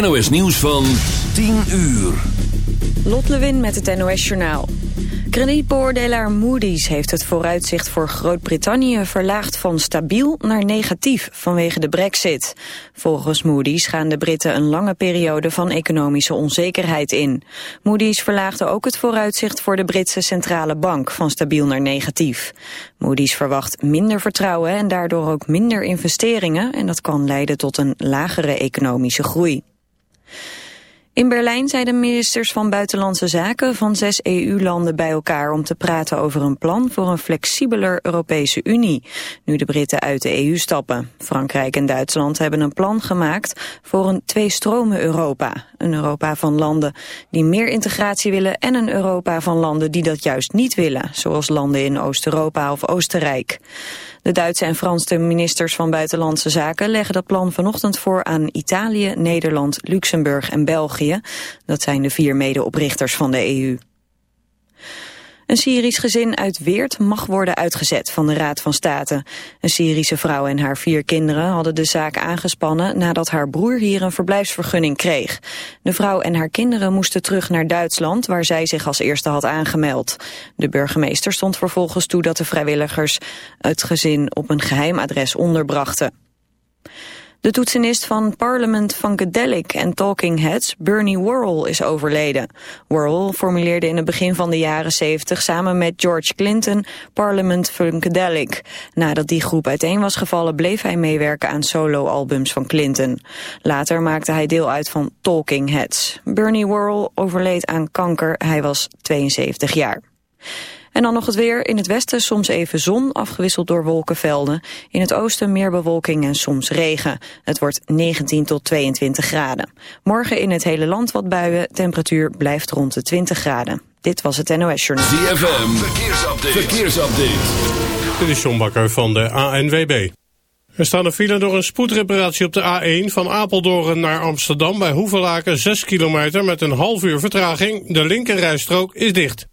NOS nieuws van 10 uur. Lot Lewin met het NOS Journaal. Kredietbeoordelaar Moody's heeft het vooruitzicht voor Groot-Brittannië verlaagd van stabiel naar negatief vanwege de brexit. Volgens Moody's gaan de Britten een lange periode van economische onzekerheid in. Moody's verlaagde ook het vooruitzicht voor de Britse centrale bank van stabiel naar negatief. Moody's verwacht minder vertrouwen en daardoor ook minder investeringen en dat kan leiden tot een lagere economische groei. In Berlijn de ministers van Buitenlandse Zaken van zes EU-landen bij elkaar om te praten over een plan voor een flexibeler Europese Unie, nu de Britten uit de EU stappen. Frankrijk en Duitsland hebben een plan gemaakt voor een twee-stromen Europa. Een Europa van landen die meer integratie willen en een Europa van landen die dat juist niet willen, zoals landen in Oost-Europa of Oostenrijk. De Duitse en Franse ministers van Buitenlandse Zaken leggen dat plan vanochtend voor aan Italië, Nederland, Luxemburg en België. Dat zijn de vier medeoprichters van de EU. Een Syrisch gezin uit Weert mag worden uitgezet van de Raad van State. Een Syrische vrouw en haar vier kinderen hadden de zaak aangespannen nadat haar broer hier een verblijfsvergunning kreeg. De vrouw en haar kinderen moesten terug naar Duitsland waar zij zich als eerste had aangemeld. De burgemeester stond vervolgens toe dat de vrijwilligers het gezin op een geheim adres onderbrachten. De toetsenist van Parliament Funkadelic en Talking Heads, Bernie Worrell, is overleden. Worrell formuleerde in het begin van de jaren 70 samen met George Clinton Parliament Funkadelic. Nadat die groep uiteen was gevallen bleef hij meewerken aan soloalbums van Clinton. Later maakte hij deel uit van Talking Heads. Bernie Worrell overleed aan kanker, hij was 72 jaar. En dan nog het weer. In het westen soms even zon, afgewisseld door wolkenvelden. In het oosten meer bewolking en soms regen. Het wordt 19 tot 22 graden. Morgen in het hele land wat buien. Temperatuur blijft rond de 20 graden. Dit was het NOS Journal. ZFM, verkeersupdate. verkeersupdate. Dit is John Bakker van de ANWB. Er staan een file door een spoedreparatie op de A1 van Apeldoorn naar Amsterdam bij Hoevelaken 6 kilometer met een half uur vertraging. De linkerrijstrook is dicht.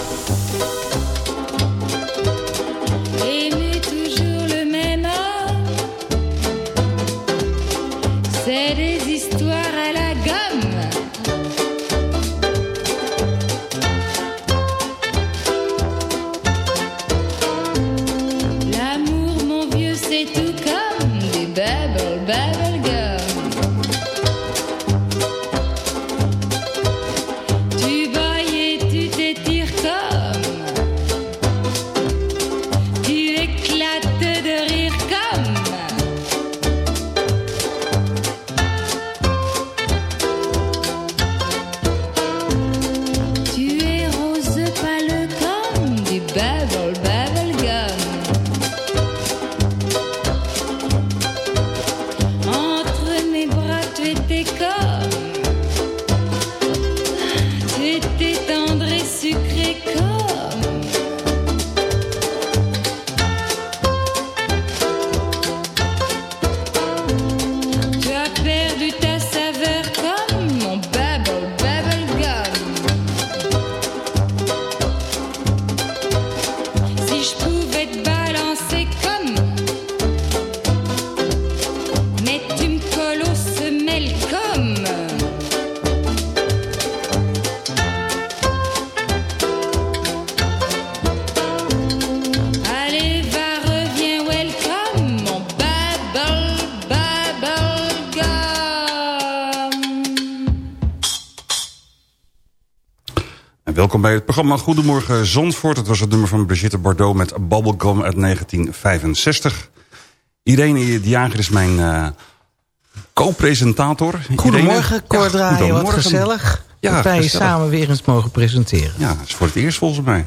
Welkom bij het programma Goedemorgen Zandvoort. Het was het nummer van Brigitte Bardot met Bubblegum uit 1965. Irene de Jager is mijn uh, co-presentator. Goedemorgen, Cor ja, wat gezellig. Ja, dat wij samen weer eens mogen presenteren. Ja, dat is voor het eerst volgens mij.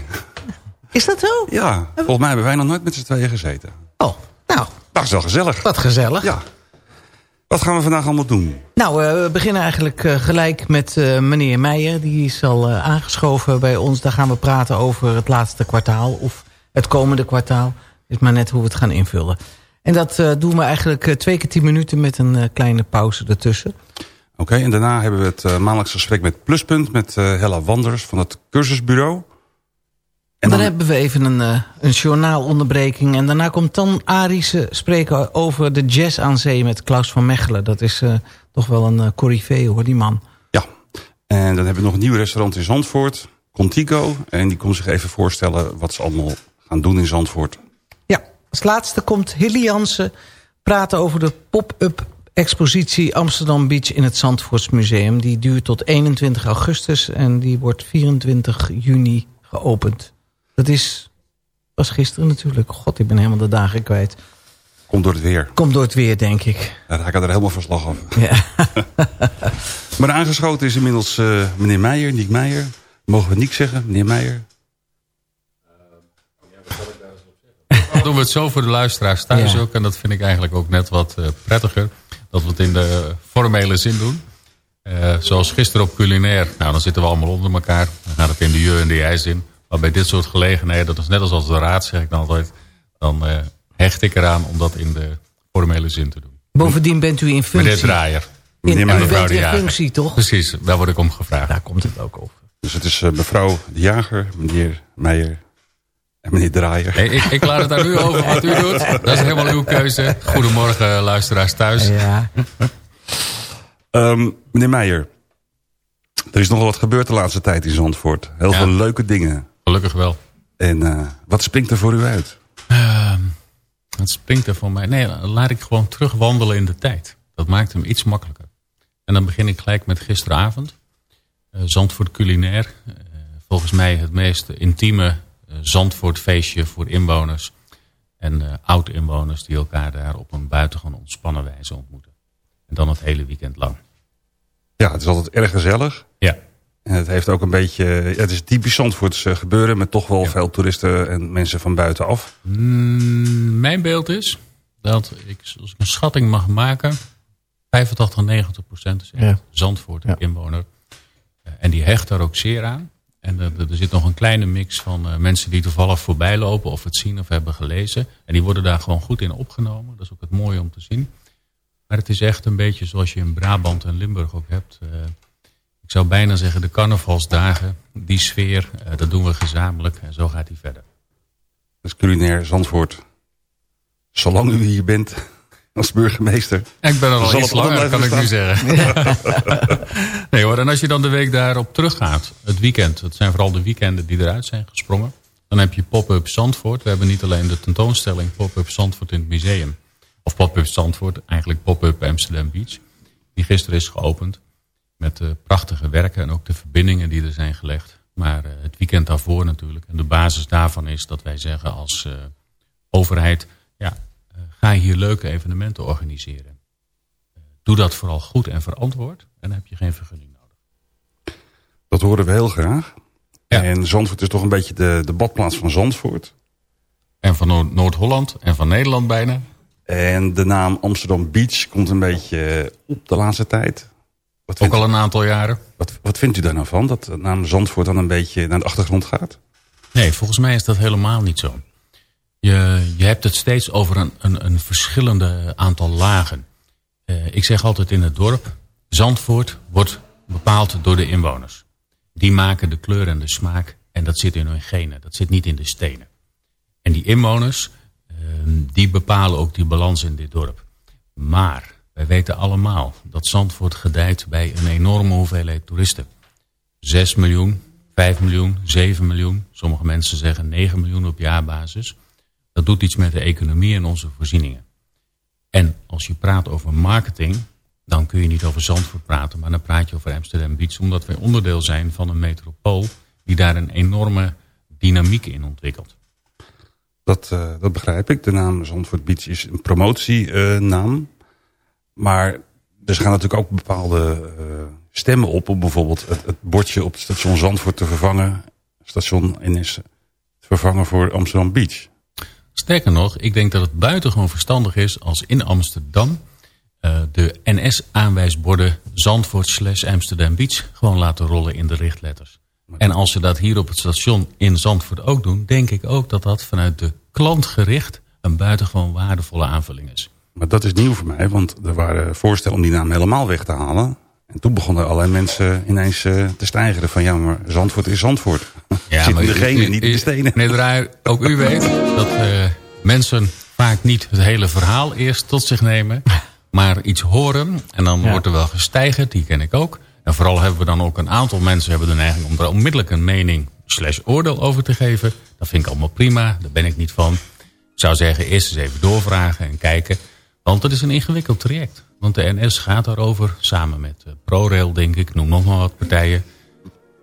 Is dat zo? Ja, volgens mij hebben wij nog nooit met z'n tweeën gezeten. Oh, nou. Dat is wel gezellig. Wat gezellig. Ja. Wat gaan we vandaag allemaal doen? Nou, uh, we beginnen eigenlijk uh, gelijk met uh, meneer Meijer. Die is al aangeschoven bij ons. Daar gaan we praten over het laatste kwartaal. Of het komende kwartaal. Is maar net hoe we het gaan invullen. En dat doen we eigenlijk twee keer tien minuten met een kleine pauze ertussen. Oké, okay, en daarna hebben we het maandelijks gesprek met Pluspunt... met Hella Wanders van het cursusbureau. En dan, hebben we even een, uh, een journaalonderbreking. En daarna komt dan Arische spreken over de jazz aan zee met Klaus van Mechelen. Dat is uh, toch wel een uh, corifee hoor, die man. Ja, en dan hebben we nog een nieuw restaurant in Zandvoort, Contigo. En die komt zich even voorstellen wat ze allemaal gaan doen in Zandvoort. Ja, als laatste komt Hilly Jansen praten over de pop-up expositie Amsterdam Beach in het Zandvoortsmuseum. Die duurt tot 21 augustus en die wordt 24 juni geopend. Dat is, was gisteren natuurlijk. God, ik ben helemaal de dagen kwijt. Komt door het weer. Komt door het weer, denk ik. Ja, daar ga ik er helemaal verslag over. Ja. maar aangeschoten is inmiddels uh, meneer Meijer, Niek Meijer. Mogen we Niek zeggen, meneer Meijer? Dan doen we het zo voor de luisteraars thuis ook. En dat vind ik eigenlijk ook net wat uh, prettiger. Dat we het in de formele zin doen. Uh, zoals gisteren op culinair. Nou, dan zitten we allemaal onder elkaar. Dan gaat het in de je en de jij zin. Maar bij dit soort gelegenheden, dat is net als als de raad, zeg ik dan altijd... dan uh, hecht ik eraan om dat in de formele zin te doen. Bovendien bent u in functie. Meneer Draaier. In, en mevrouw de Jager. functie, toch? Precies, daar word ik om gevraagd. Daar komt het ook op. Dus het is uh, mevrouw de Jager, meneer Meijer en meneer Draaier. Hey, ik, ik, laat het aan u over wat u doet. Dat is helemaal uw keuze. Goedemorgen luisteraars thuis. Ja. um, meneer Meijer, er is nogal wat gebeurd de laatste tijd in Zandvoort. Heel ja. veel leuke dingen. Gelukkig wel. En uh, wat springt er voor u uit? Uh, wat springt er voor mij? Nee, laat ik gewoon terugwandelen in de tijd. Dat maakt hem iets makkelijker. En dan begin ik gelijk met gisteravond. Uh, Zandvoort culinair. Volgens mij het meest intieme Zandvoort feestje voor inwoners. En oud-inwoners die elkaar daar op een buitengewoon ontspannen wijze ontmoeten. En dan het hele weekend lang. Ja, het is altijd erg gezellig. Ja. En het heeft ook een beetje, het is typisch Zandvoorts eh, gebeuren met toch wel veel toeristen en mensen van buitenaf. Mm, mijn beeld is dat ik, als ik een schatting mag maken, 85, 90 procent is echt Zandvoort inwoner. Eh, en die hecht daar ook zeer aan. En er, er zit nog een kleine mix van uh, mensen die toevallig voorbij lopen of het zien of hebben gelezen. En die worden daar gewoon goed in opgenomen. Dat is ook het mooie om te zien. Maar het is echt een beetje zoals je in Brabant en Limburg ook hebt. Uh, ik zou bijna zeggen de carnavalsdagen, die sfeer, uh, dat doen we gezamenlijk en zo gaat hij verder. Dat is culinair Zandvoort. Zolang u hier bent als burgemeester. Ik ben er al iets langer, kan ik nu zeggen. nee hoor, en als je dan de week daarop teruggaat, het weekend. Het zijn vooral de weekenden die eruit zijn gesprongen. Dan heb je Pop-Up Zandvoort. We hebben niet alleen de tentoonstelling Pop-Up Zandvoort in het museum. Of Pop-Up Zandvoort, eigenlijk Pop-Up Amsterdam Beach. Die gisteren is geopend. Met de prachtige werken en ook de verbindingen die er zijn gelegd. Maar uh, het weekend daarvoor natuurlijk. En de basis daarvan is dat wij zeggen als uh, overheid... ja, uh, ga hier leuke evenementen organiseren. doe dat vooral goed en verantwoord. En dan heb je geen vergunning nodig. Dat horen we heel graag. Ja. En Zandvoort is toch een beetje de, de badplaats van Zandvoort. En van Noord-Holland en van Nederland bijna. En de naam Amsterdam Beach komt een beetje op de laatste tijd. Wat Ook al een aantal jaren. Wat, wat vindt u daar nou van? Dat de naam Zandvoort dan een beetje naar de achtergrond gaat? Nee, volgens mij is dat helemaal niet zo. Je, je hebt het steeds over een, een, een verschillende aantal lagen. Uh, ik zeg altijd in het dorp... Zandvoort wordt bepaald door de inwoners. Die maken de kleur en de smaak. En dat zit in hun genen. Dat zit niet in de stenen. En die inwoners Ehm, die bepalen ook die balans in dit dorp. Maar wij weten allemaal dat Zandvoort gedijt bij een enorme hoeveelheid toeristen. 6 miljoen, 5 miljoen, 7 miljoen. Sommige mensen zeggen 9 miljoen op jaarbasis. Dat doet iets met de economie en onze voorzieningen. En als je praat over marketing, dan kun je niet over Zandvoort praten, maar dan praat je over Amsterdam Beach, omdat wij onderdeel zijn van een metropool die daar een enorme dynamiek in ontwikkelt. Dat, uh, dat begrijp ik. De naam Zandvoort Beach is een promotienaam. Maar er gaan natuurlijk ook bepaalde uh, stemmen op... om bijvoorbeeld het, het, bordje op het station Zandvoort te vervangen. Station NS te vervangen voor Amsterdam Beach. Sterker nog, ik denk dat het buitengewoon verstandig is... als in Amsterdam uh, de NS-aanwijsborden Zandvoort slash Amsterdam Beach... gewoon laten rollen in de richtletters. En als ze dat hier op het station in Zandvoort ook doen... denk ik ook dat dat vanuit de klant gericht... een buitengewoon waardevolle aanvulling is. Maar dat is nieuw voor mij, want er waren voorstellen om die naam helemaal weg te halen. En toen begonnen allerlei mensen ineens uh, te stijgeren van... ja, maar Zandvoort is Zandvoort. Ja, Zit in degene, niet in de stenen. Meneer Draaier, ook u weet dat uh, mensen vaak niet het hele verhaal eerst tot zich nemen... maar iets horen en dan ja. wordt er wel gestijgerd, die ken ik ook... En vooral hebben we dan ook een aantal mensen hebben de neiging om er onmiddellijk een mening slash oordeel over te geven. Dat vind ik allemaal prima, daar ben ik niet van. Ik zou zeggen, eerst eens even doorvragen en kijken. Want het is een ingewikkeld traject. Want de NS gaat daarover, samen met eh, ProRail denk ik, noem nog maar wat partijen.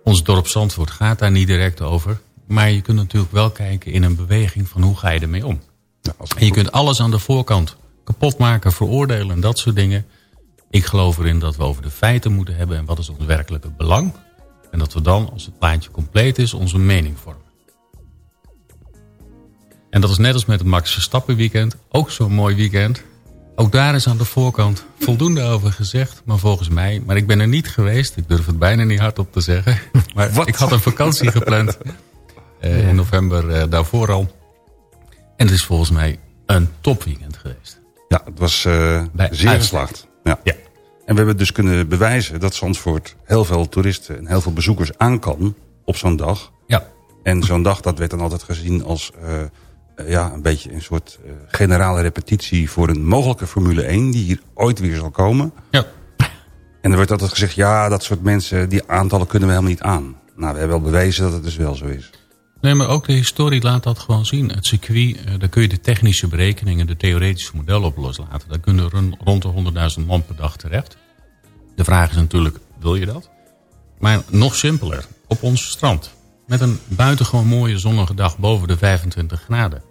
Ons dorp Zandvoort gaat daar niet direct over. Maar je kunt natuurlijk wel kijken in een beweging van hoe ga je ermee om. En je kunt alles aan de voorkant kapot maken, veroordelen en dat soort dingen. Ik geloof erin dat we over de feiten moeten hebben en wat is ons werkelijke belang. En dat we dan, als het plaatje compleet is, onze mening vormen. En dat is net als met het Max Verstappen weekend. Ook zo'n mooi weekend. Ook daar is aan de voorkant voldoende over gezegd. Maar volgens mij, maar ik ben er niet geweest. Ik durf het bijna niet hardop te zeggen. Maar ik had een vakantie gepland. Uh, in november uh, daarvoor al. En het is volgens mij een topweekend geweest. Ja, het was uh, zeer geslaagd. Ja. ja. En we hebben dus kunnen bewijzen dat Zandvoort heel veel toeristen en heel veel bezoekers aan kan op zo'n dag. Ja. En zo'n dag dat werd dan altijd gezien als ja, een beetje een soort uh, generale repetitie voor een mogelijke Formule 1 die hier ooit weer zal komen. Ja. En er wordt altijd gezegd, ja, dat soort mensen, die aantallen kunnen we helemaal niet aan. Nou, we hebben wel bewezen dat het dus wel zo is. Nee, maar ook de historie laat dat gewoon zien. Het circuit, uh, daar kun je de technische berekeningen, de theoretische modellen op loslaten. Daar kunnen rond de 100.000 man per dag terecht. De vraag is natuurlijk, wil je dat? Maar nog simpeler, op ons strand. Met een buitengewoon mooie zonnige dag boven de 25 graden.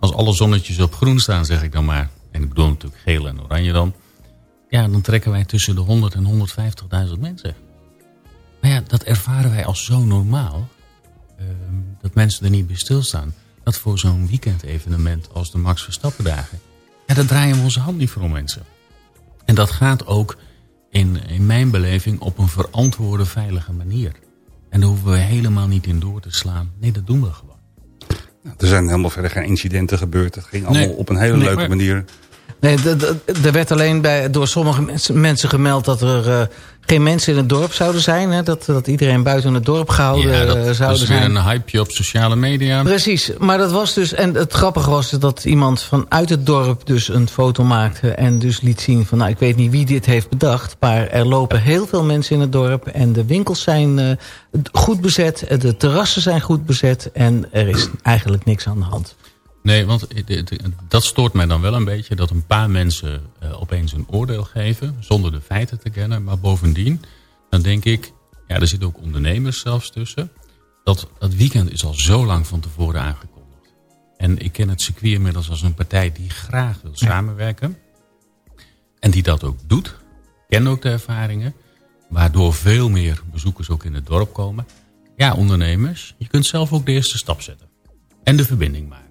Als alle zonnetjes op groen staan, zeg ik dan maar. En ik bedoel natuurlijk geel en oranje dan. Ja, dan trekken wij tussen de 100 en 150.000 mensen. Maar ja, dat ervaren wij als zo normaal Ehm, dat mensen er niet bij stilstaan. Dat voor zo'n weekendevenement als de Max Verstappen dagen. Ja, daar draaien we onze hand niet voor om mensen. En dat gaat ook in, in mijn beleving op een verantwoorde, veilige manier. En daar hoeven we helemaal niet in door te slaan. Nee, dat doen we gewoon. er zijn helemaal verder geen incidenten gebeurd. Het ging allemaal op een hele leuke manier. Nee, er werd alleen bij, door sommige mensen gemeld dat er uh, geen mensen in het dorp zouden zijn. Hè? Dat, dat iedereen buiten het dorp gehouden ja, dat, uh, zouden zijn. Dat is weer een hypeje op sociale media. Precies, maar dat was dus... En het grappige was dat iemand vanuit het dorp dus een foto maakte... en dus liet zien van, nou, ik weet niet wie dit heeft bedacht... maar er lopen heel veel mensen in het dorp... en de winkels zijn uh, goed bezet, de terrassen zijn goed bezet... en er is eigenlijk niks aan de hand. Nee, want dat stoort mij dan wel een beetje... dat een paar mensen uh, opeens een oordeel geven... zonder de feiten te kennen. Maar bovendien, dan denk ik... ja, er zitten ook ondernemers zelfs tussen... dat dat weekend is al zo lang van tevoren aangekondigd. En ik ken het circuit inmiddels als een partij die graag wil samenwerken. En die dat ook doet. Ken ook de ervaringen. Waardoor veel meer bezoekers ook in het dorp komen. Ja, ondernemers, je kunt zelf ook de eerste stap zetten. En de verbinding maken.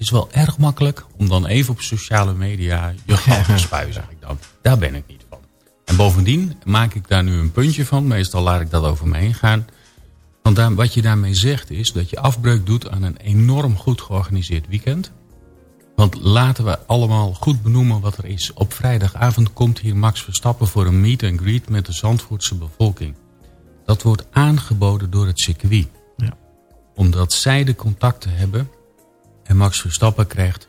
Het is wel erg makkelijk om dan even op sociale media je geld te spuien, zeg ik dan. Daar ben ik niet van. En bovendien maak ik daar nu een puntje van. Meestal laat ik dat over me heen gaan. Want daar, wat je daarmee zegt is dat je afbreuk doet aan een enorm goed georganiseerd weekend. Want laten we allemaal goed benoemen wat er is. Op vrijdagavond komt hier Max Verstappen voor een meet and greet met de Zandvoortse bevolking. Dat wordt aangeboden door het circuit. Ja. Omdat zij de contacten hebben en Max Verstappen krijgt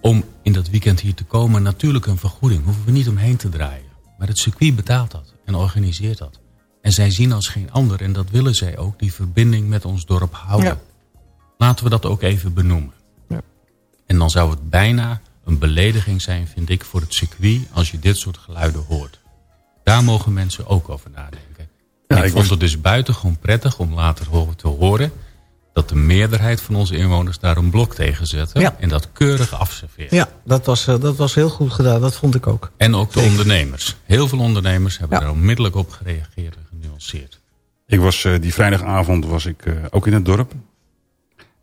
om in dat weekend hier te komen natuurlijk een vergoeding. Hoeven we niet omheen te draaien. Maar het circuit betaalt dat en organiseert dat. En zij zien als geen ander, en dat willen zij ook, die verbinding met ons dorp houden. Ja. Laten we dat ook even benoemen. Ja. En dan zou het bijna een belediging zijn, vind ik, voor het circuit... als je dit soort geluiden hoort. Daar mogen mensen ook over nadenken. ik, ik vond was- het dus buitengewoon prettig om later te horen... dat de meerderheid van onze inwoners daar een blok tegen zetten... Ja. en dat keurig afserveert. Ja, dat was, eh, dat was heel goed gedaan. Dat vond ik ook. En ook de ondernemers. Heel veel ondernemers hebben Ja. daar onmiddellijk op gereageerd en genuanceerd. Ik was, eh, die vrijdagavond was ik eh, ook in het dorp.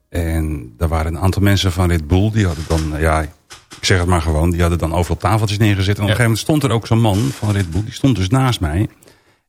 En daar waren een aantal mensen van Red Bull. Die hadden dan, ja, ik zeg het maar gewoon. Die hadden dan overal tafeltjes neergezet. En op een gegeven moment stond er ook zo'n man van Red Bull. Die stond dus naast mij.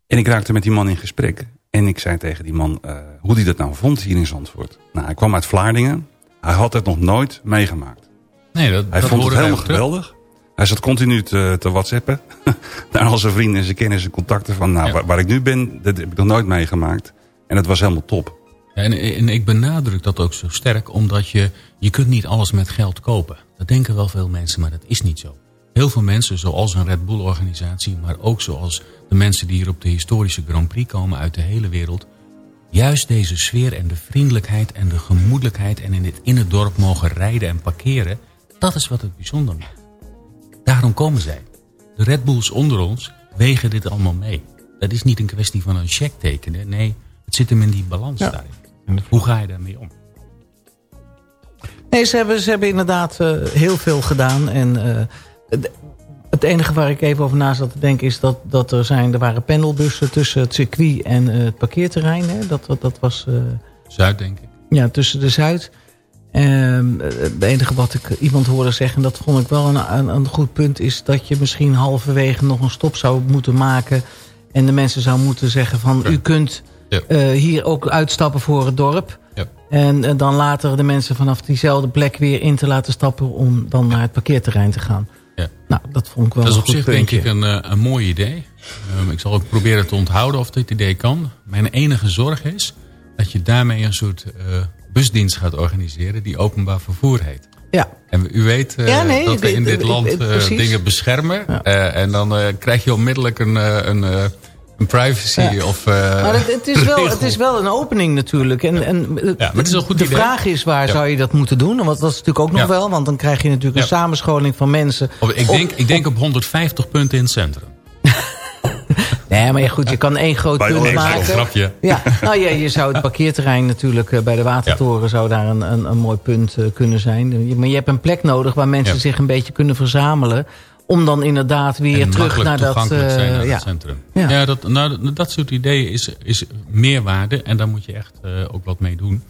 En ik raakte met die man in gesprek. En ik zei tegen die man eh, hoe hij dat nou vond hier in Zandvoort. Nou, hij kwam uit Vlaardingen. Hij had het nog nooit meegemaakt. Nee, dat, Hij dat vond het helemaal terug. geweldig. Hij zat continu te, te whatsappen. Naar al zijn vrienden en zijn kennis en contacten. Van, nou, Ja. waar, waar ik nu ben, dat heb ik nog nooit meegemaakt. En het was helemaal top. En, en ik benadruk dat ook zo sterk, omdat je, je kunt niet alles met geld kopen. Dat denken wel veel mensen, maar dat is niet zo. Heel veel mensen, zoals een Red Bull organisatie, maar ook zoals de mensen die hier op de historische Grand Prix komen uit de hele wereld. Juist deze sfeer en de vriendelijkheid en de gemoedelijkheid en in het, in het dorp mogen rijden en parkeren, dat is wat het bijzonder maakt. Daarom komen zij. De Red Bulls onder ons wegen dit allemaal mee. Dat is niet een kwestie van een check tekenen. Nee, het zit hem in die balans Ja. daarin. Hoe ga je daarmee om? Nee, ze hebben, ze hebben inderdaad eh, heel veel gedaan. En eh, het- enige waar ik even over na zat te denken is dat, dat er, zijn, er waren pendelbussen tussen het circuit en eh, het parkeerterrein. Hè? Dat, dat, dat was eh, Zuid, denk ik. ja, tussen de Zuid. Ehm, het enige wat ik iemand hoorde zeggen, en dat vond ik wel een, een, een goed punt... is dat je misschien halverwege nog een stop zou moeten maken... en de mensen zou moeten zeggen van... u kunt Ja. eh, hier ook uitstappen voor het dorp... Ja. En dan later de mensen vanaf diezelfde plek weer in te laten stappen... om dan naar het parkeerterrein te gaan. Ja. Nou, dat vond ik wel Dat is op zich puntje. denk ik een, eh, een mooi idee. Ehm, ik zal ook proberen te onthouden of dit idee kan. Mijn enige zorg is dat je daarmee een soort eh, busdienst gaat organiseren... die openbaar vervoer heet. Ja, En u weet eh, Ja, nee, dat we in dit land dingen beschermen. Ja. En dan krijg je onmiddellijk een, een, een privacy Ja. of eh, maar het, het, is wel, het is wel een opening natuurlijk. En, en, maar het is een goed de idee. vraag is waar Ja. zou je dat moeten doen? Want dat is natuurlijk ook nog Ja. wel. Want dan krijg je natuurlijk een Ja. samenscholing van mensen. Of ik, op- denk, ik denk op 150 punten in het centrum. Nee, maar ja, goed, je kan één groot punt maken. grapje. Ja, nou ja, je zou het parkeerterrein natuurlijk eh, bij de Watertoren... zou daar een, een, een mooi punt eh, kunnen zijn. Maar je hebt een plek nodig waar mensen Ja. zich een beetje kunnen verzamelen... om dan inderdaad weer en terug naar dat... toegankelijk zijn eh, naar ja. het centrum. Ja. Ja, dat, nou, dat soort ideeën is, is meerwaarde. En daar moet je echt eh, ook wat mee doen.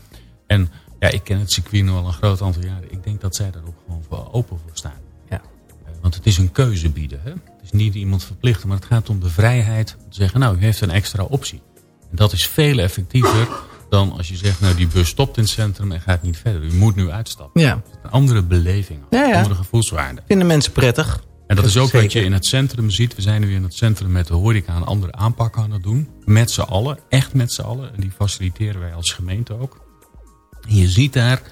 En ja, ik ken het circuit nu al een groot aantal jaren. Ik denk dat zij daar ook gewoon voor open voor staan. Ja. Eh, Want het is een keuze bieden. Hè? Het is niet iemand verplichten, maar het gaat om de vrijheid. Om te zeggen, nou, u heeft een extra optie. En dat is veel effectiever dan als je zegt, nou, die bus stopt in het centrum en gaat niet verder. U moet nu uitstappen. Ja, Een andere beleving, Ja, ja. andere gevoelswaarde. vinden mensen prettig. En dat is ook wat je in het centrum ziet. We zijn nu in het centrum met de horeca een andere aanpak aan het doen. Met z'n allen, echt met z'n allen. En die faciliteren wij als gemeente ook. En je ziet daar,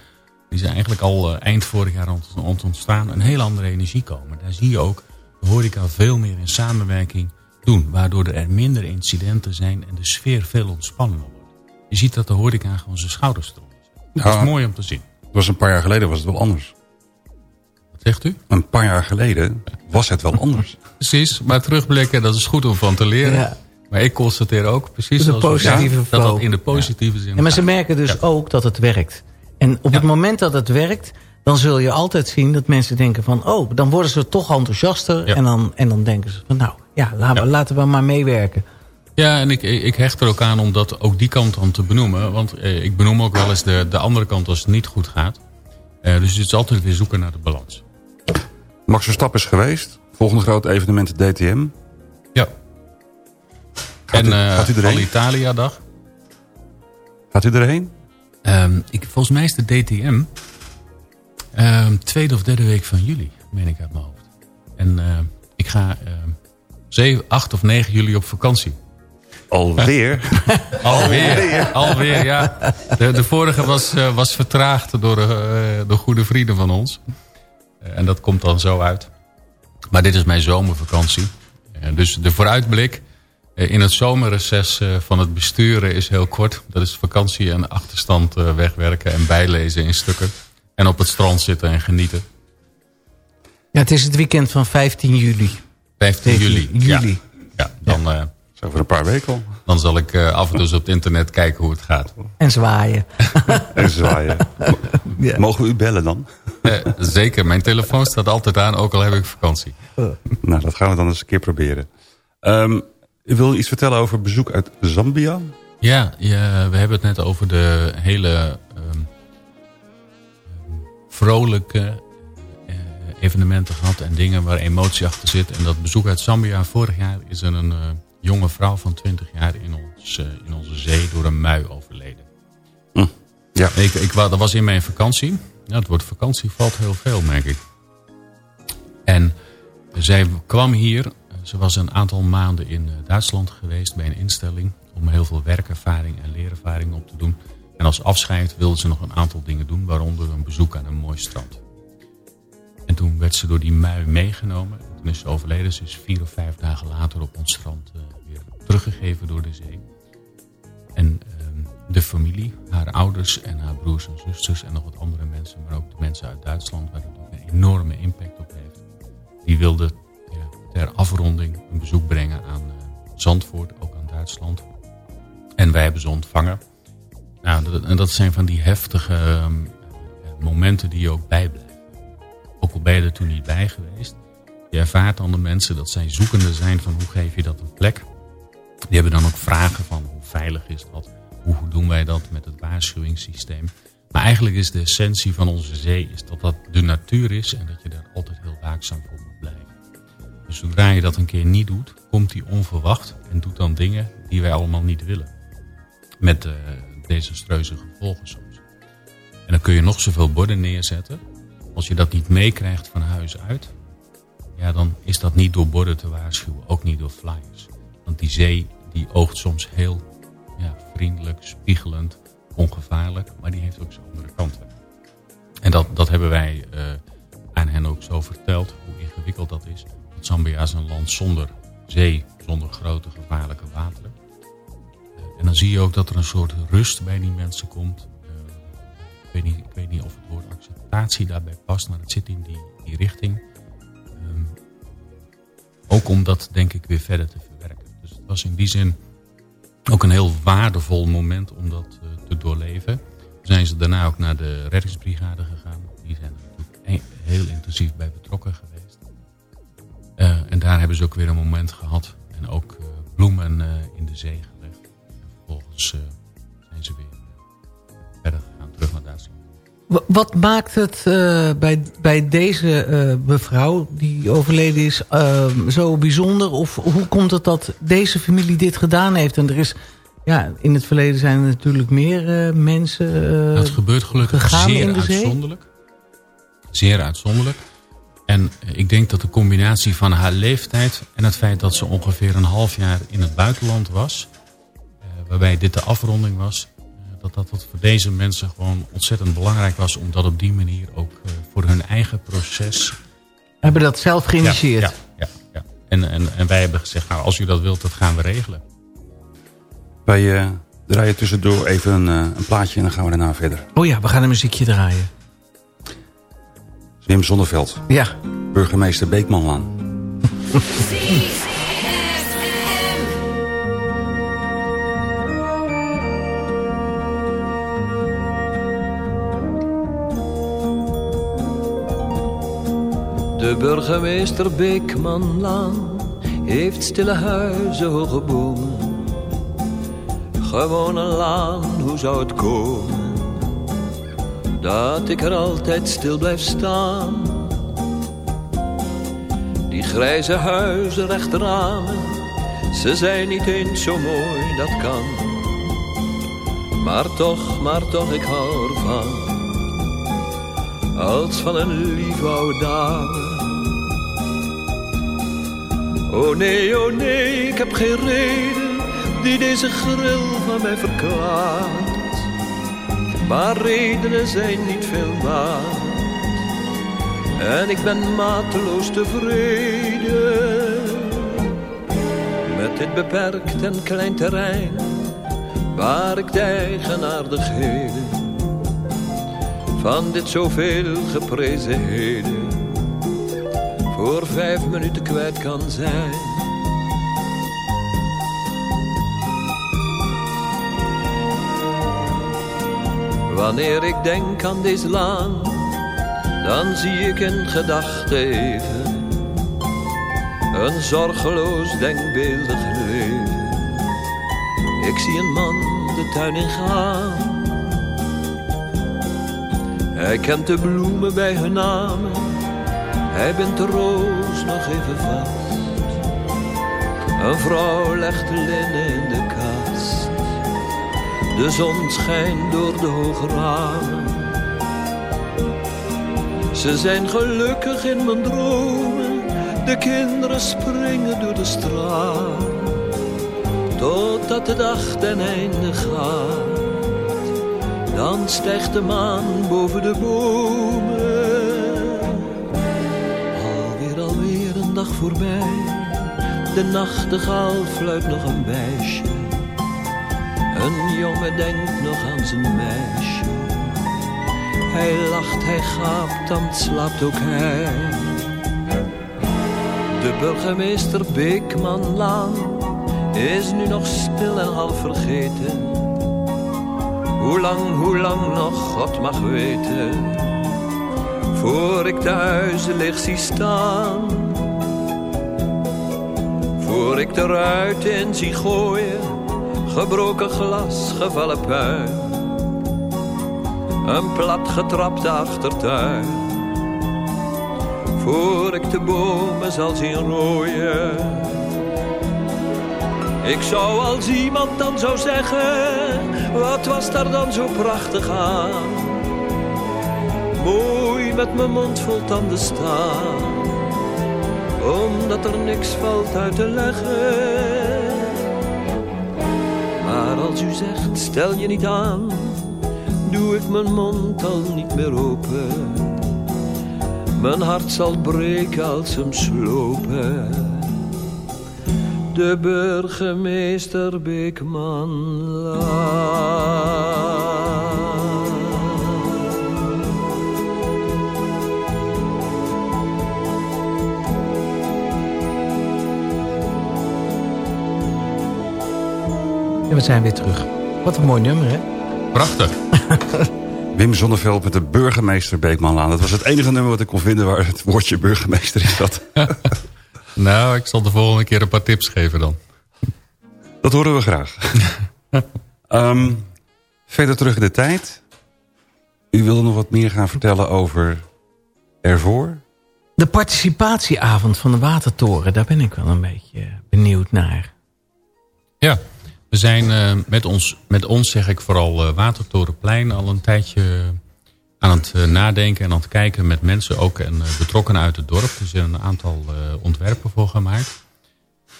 die zijn eigenlijk al eh, eind vorig jaar ont- ont- ontstaan, een heel andere energie komen. Daar zie je ook de horeca veel meer in samenwerking doen. Waardoor er minder incidenten zijn en de sfeer veel ontspannender wordt. Je ziet dat de horeca gewoon zijn schouders eronder zet. Dat is mooi om te zien. Het was een paar jaar geleden was het wel anders. Zegt u? Een paar jaar geleden was het wel anders. Precies, maar terugblikken, dat is goed om van te leren. Ja. Maar ik constateer ook, precies De zoals dat dat in de positieve zin Ja, maar ze merken dus Ja. ook dat het werkt. En op Ja. het moment dat het werkt, dan zul je altijd zien dat mensen denken van... oh, dan worden ze toch enthousiaster. Ja. En, dan, en dan denken ze van nou, ja, laten, we, laten we maar meewerken. Ja, en ik, ik hecht er ook aan om dat ook die kant aan te benoemen. Want eh, ik benoem ook wel eens de, de andere kant als het niet goed gaat. Eh, dus het is altijd weer zoeken naar de balans. Max Verstappen is geweest. Volgende grote evenement DTM. Ja. Gaat en u- eh gaat u erheen? Al-Italia-dag. Gaat u erheen? Ehm, ik, volgens mij is de DTM ehm, tweede of derde week van juli, meen ik uit mijn hoofd. En eh, ik ga ehm 7, 8 of 9 juli op vakantie. Alweer? Alweer, alweer, ja. De, de vorige was, eh, was vertraagd door, eh, door goede vrienden van ons. Eh, en dat komt dan zo uit. Maar dit is mijn zomervakantie. Eh, dus de vooruitblik eh, in het zomerreces van het besturen is heel kort. Dat is vakantie en achterstand wegwerken en bijlezen in stukken. En op het strand zitten en genieten. Ja, het is het weekend van 15 juli. 15 juli. Juli. Ja, ja dan Zo over een paar weken al. Dan zal ik eh, af en toe eens op het internet kijken hoe het gaat. En zwaaien. En zwaaien. Ja. Mogen we u bellen dan? Eh, zeker, mijn telefoon staat altijd aan, ook al heb ik vakantie. Nou, dat gaan we dan eens een keer proberen. Ehm, u wil iets vertellen over bezoek uit Zambia? Ja, ja, we hebben het net over de hele ehm, vrolijke eh, evenementen gehad en dingen waar emotie achter zit. En dat bezoek uit Zambia, vorig jaar is er een eh, jonge vrouw van 20 jaar in, ons, eh, in onze zee door een mui overleden. Ja. Ik, ik, dat was in mijn vakantie. Ja, het woord vakantie valt heel veel, merk ik. En zij kwam hier. Ze was een aantal maanden in eh, Duitsland geweest bij een instelling. Om heel veel werkervaring en leerervaring op te doen. En als afscheid wilde ze nog een aantal dingen doen. Waaronder een bezoek aan een mooi strand. En toen werd ze door die mui meegenomen. Is overleden. Ze is vier of vijf dagen later op ons strand eh, weer teruggegeven door de zee. En ehm, de familie, haar ouders en haar broers en zusters en nog wat andere mensen, maar ook de mensen uit Duitsland, waar het ook een enorme impact op heeft. Die wilden ja, ter afronding een bezoek brengen aan eh, Zandvoort, ook aan Duitsland. En wij hebben ze ontvangen. Nou, dat, en dat zijn van die heftige ehm, momenten die je ook bijblijven. Ook al ben je er toen niet bij geweest. Je ervaart aan de mensen dat zij zoekende zijn van hoe geef je dat een plek. Die hebben dan ook vragen van hoe veilig is dat? Hoe doen wij dat met het waarschuwingssysteem? Maar eigenlijk is de essentie van onze zee is dat dat de natuur is en dat je daar altijd heel waakzaam voor moet blijven. Dus zodra je dat een keer niet doet, komt die onverwacht en doet dan dingen die wij allemaal niet willen. Met eh, desastreuze gevolgen soms. En dan kun je nog zoveel borden neerzetten. Als je dat niet meekrijgt van huis uit, ja, dan is dat niet door borden te waarschuwen, ook niet door flyers. Want die zee die oogt soms heel ja, vriendelijk, spiegelend, ongevaarlijk, maar die heeft ook zijn andere kanten. En dat, dat hebben wij eh, aan hen ook zo verteld, hoe ingewikkeld dat is. Dat Zambia is een land zonder zee, zonder grote gevaarlijke wateren. Eh, en dan zie je ook dat er een soort rust bij die mensen komt. Eh, ik, weet niet, ik weet niet of het woord acceptatie daarbij past, maar het zit in die, die richting. Ook om dat denk ik weer verder te verwerken. Dus het was in die zin ook een heel waardevol moment om dat eh, te doorleven. Zijn ze daarna ook naar de reddingsbrigade gegaan. Die zijn er natuurlijk e- heel intensief bij betrokken geweest. Eh, en daar hebben ze ook weer een moment gehad. En ook eh, bloemen in de zee gelegd. En vervolgens Wat maakt het eh, bij, bij deze eh, mevrouw die overleden is eh, zo bijzonder? Of hoe komt het dat deze familie dit gedaan heeft? En er is, ja, in het verleden zijn er natuurlijk meer mensen het gebeurt gelukkig zeer uitzonderlijk. Zeer uitzonderlijk. En ik denk dat de combinatie van haar leeftijd en het feit dat ze ongeveer een half jaar in het buitenland was, waarbij dit de afronding was, dat dat wat voor deze mensen gewoon ontzettend belangrijk was om dat op die manier ook eh, voor hun eigen proces Hebben dat zelf geïnitieerd? Ja, ja, ja. En, en, en wij hebben gezegd, nou als u dat wilt, dat gaan we regelen. Wij eh, draaien tussendoor even een, eh, een plaatje en dan gaan we daarna verder. Oh ja, we gaan een muziekje draaien. Wim Zonneveld, Ja, burgemeester Beekmanlaan. De burgemeester Beekmanlaan heeft stille huizen, hoge bomen. Gewoon een laan, hoe zou het komen? Dat ik er altijd stil blijf staan. Die grijze huizen, rechte ramen, ze zijn niet eens zo mooi, dat kan. Maar toch, maar toch, ik hou ervan als van een lief oude dame. Oh nee, oh nee, ik heb geen reden die deze gril van mij verklaart. Maar redenen zijn niet veel waard. En ik ben mateloos tevreden met dit beperkt en klein terrein waar ik de eigenaardigheden van dit zoveel geprezen heden voor vijf minuten kwijt kan zijn. Wanneer ik denk aan deze laan, dan zie ik in gedachten even een zorgeloos denkbeeldig leven. Ik zie een man de tuin in gaan. Hij kent de bloemen bij hun namen hij bindt de roos nog even vast. Een vrouw legt linnen in de kast. De zon schijnt door de hoge ramen. Ze zijn gelukkig in mijn dromen. De kinderen springen door de straat. Totdat de dag ten einde gaat. Dan stijgt de maan boven de bomen. Voorbij. De nachtegaal fluit nog een wijsje. Een jongen denkt nog aan zijn meisje. Hij lacht, hij gaapt, dan slaapt ook hij. De burgemeester Beekmanlaan is nu nog stil en half vergeten. Hoe lang, hoe lang nog, God mag weten. Voor ik thuis licht zie staan. Voor ik de ruit in zie gooien. Gebroken glas, gevallen puin. Een plat getrapte achtertuin. Voor ik de bomen zal zien rooien. Ik zou als iemand dan zou zeggen, wat was daar dan zo prachtig aan? Mooi met mijn mond vol tanden staan, omdat er niks valt uit te leggen. Maar als u zegt, stel je niet aan, doe ik mijn mond al niet meer open. Mijn hart zal breken als hem slopen de burgemeester Beekman En we zijn weer terug. Wat een mooi nummer, hè? Prachtig. Wim Zonneveld met de burgemeester Beekmanlaan. Dat was het enige nummer wat ik kon vinden waar het woordje burgemeester in zat. nou, ik zal de volgende keer een paar tips geven dan. Dat horen we graag. um, verder terug in de tijd. U wilde nog wat meer gaan vertellen over ervoor? De participatieavond van de Watertoren. Daar ben ik wel een beetje benieuwd naar. Ja, we zijn uh, met, ons, met ons zeg ik vooral uh, Watertorenplein al een tijdje aan het nadenken en aan het kijken met mensen ook en betrokkenen uit het dorp. Er zijn een aantal ontwerpen voor gemaakt.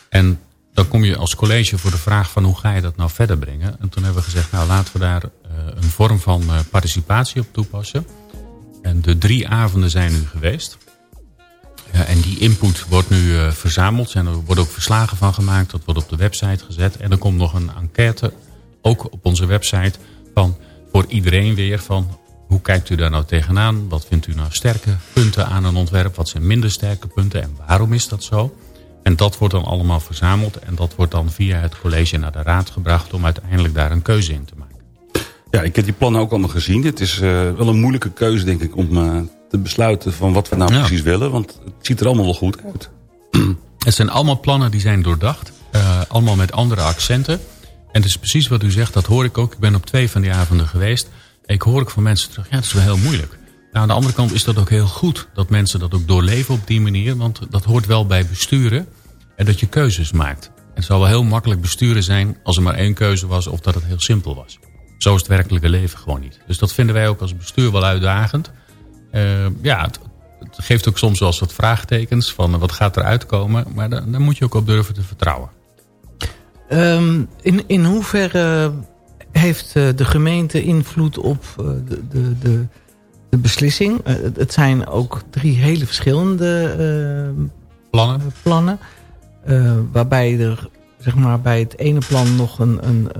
En dan kom je als college voor de vraag van hoe ga je dat nou verder brengen. En toen hebben we gezegd, nou laten we daar een vorm van participatie op toepassen. En de drie avonden zijn nu geweest. En die input wordt nu uh, verzameld. En er worden ook verslagen van gemaakt. Dat wordt op de website gezet. En er komt nog een enquête, ook op onze website, van voor iedereen weer van hoe kijkt u daar nou tegenaan? Wat vindt u nou sterke punten aan een ontwerp? Wat zijn minder sterke punten en waarom is dat zo? En dat wordt dan allemaal verzameld en dat wordt dan via het college naar de raad gebracht om uiteindelijk daar een keuze in te maken. Ja, ik heb die plannen ook allemaal gezien. Het is uh, wel een moeilijke keuze denk ik om uh, te besluiten van wat we nou ja. precies willen. Want het ziet er allemaal wel goed uit. Het zijn allemaal plannen die zijn doordacht. Uh, allemaal met andere accenten. En het is precies wat u zegt, dat hoor ik ook. Ik ben op twee van die avonden geweest. Ik hoor ik van mensen terug, ja, het is wel heel moeilijk. Nou, aan de andere kant is dat ook heel goed. Dat mensen dat ook doorleven op die manier. Want dat hoort wel bij besturen. En dat je keuzes maakt. Het zou wel heel makkelijk besturen zijn als er maar één keuze was. Of dat het heel simpel was. Zo is het werkelijke leven gewoon niet. Dus dat vinden wij ook als bestuur wel uitdagend. Uh, ja, het, het, geeft ook soms wel eens wat vraagtekens van wat gaat er uitkomen. Maar daar, daar moet je ook op durven te vertrouwen. Um, in, in hoeverre heeft uh, de gemeente invloed op de, de, de, de, beslissing? het zijn ook drie hele verschillende ehm, plannen. plannen waarbij er zeg maar, bij het ene plan nog een... een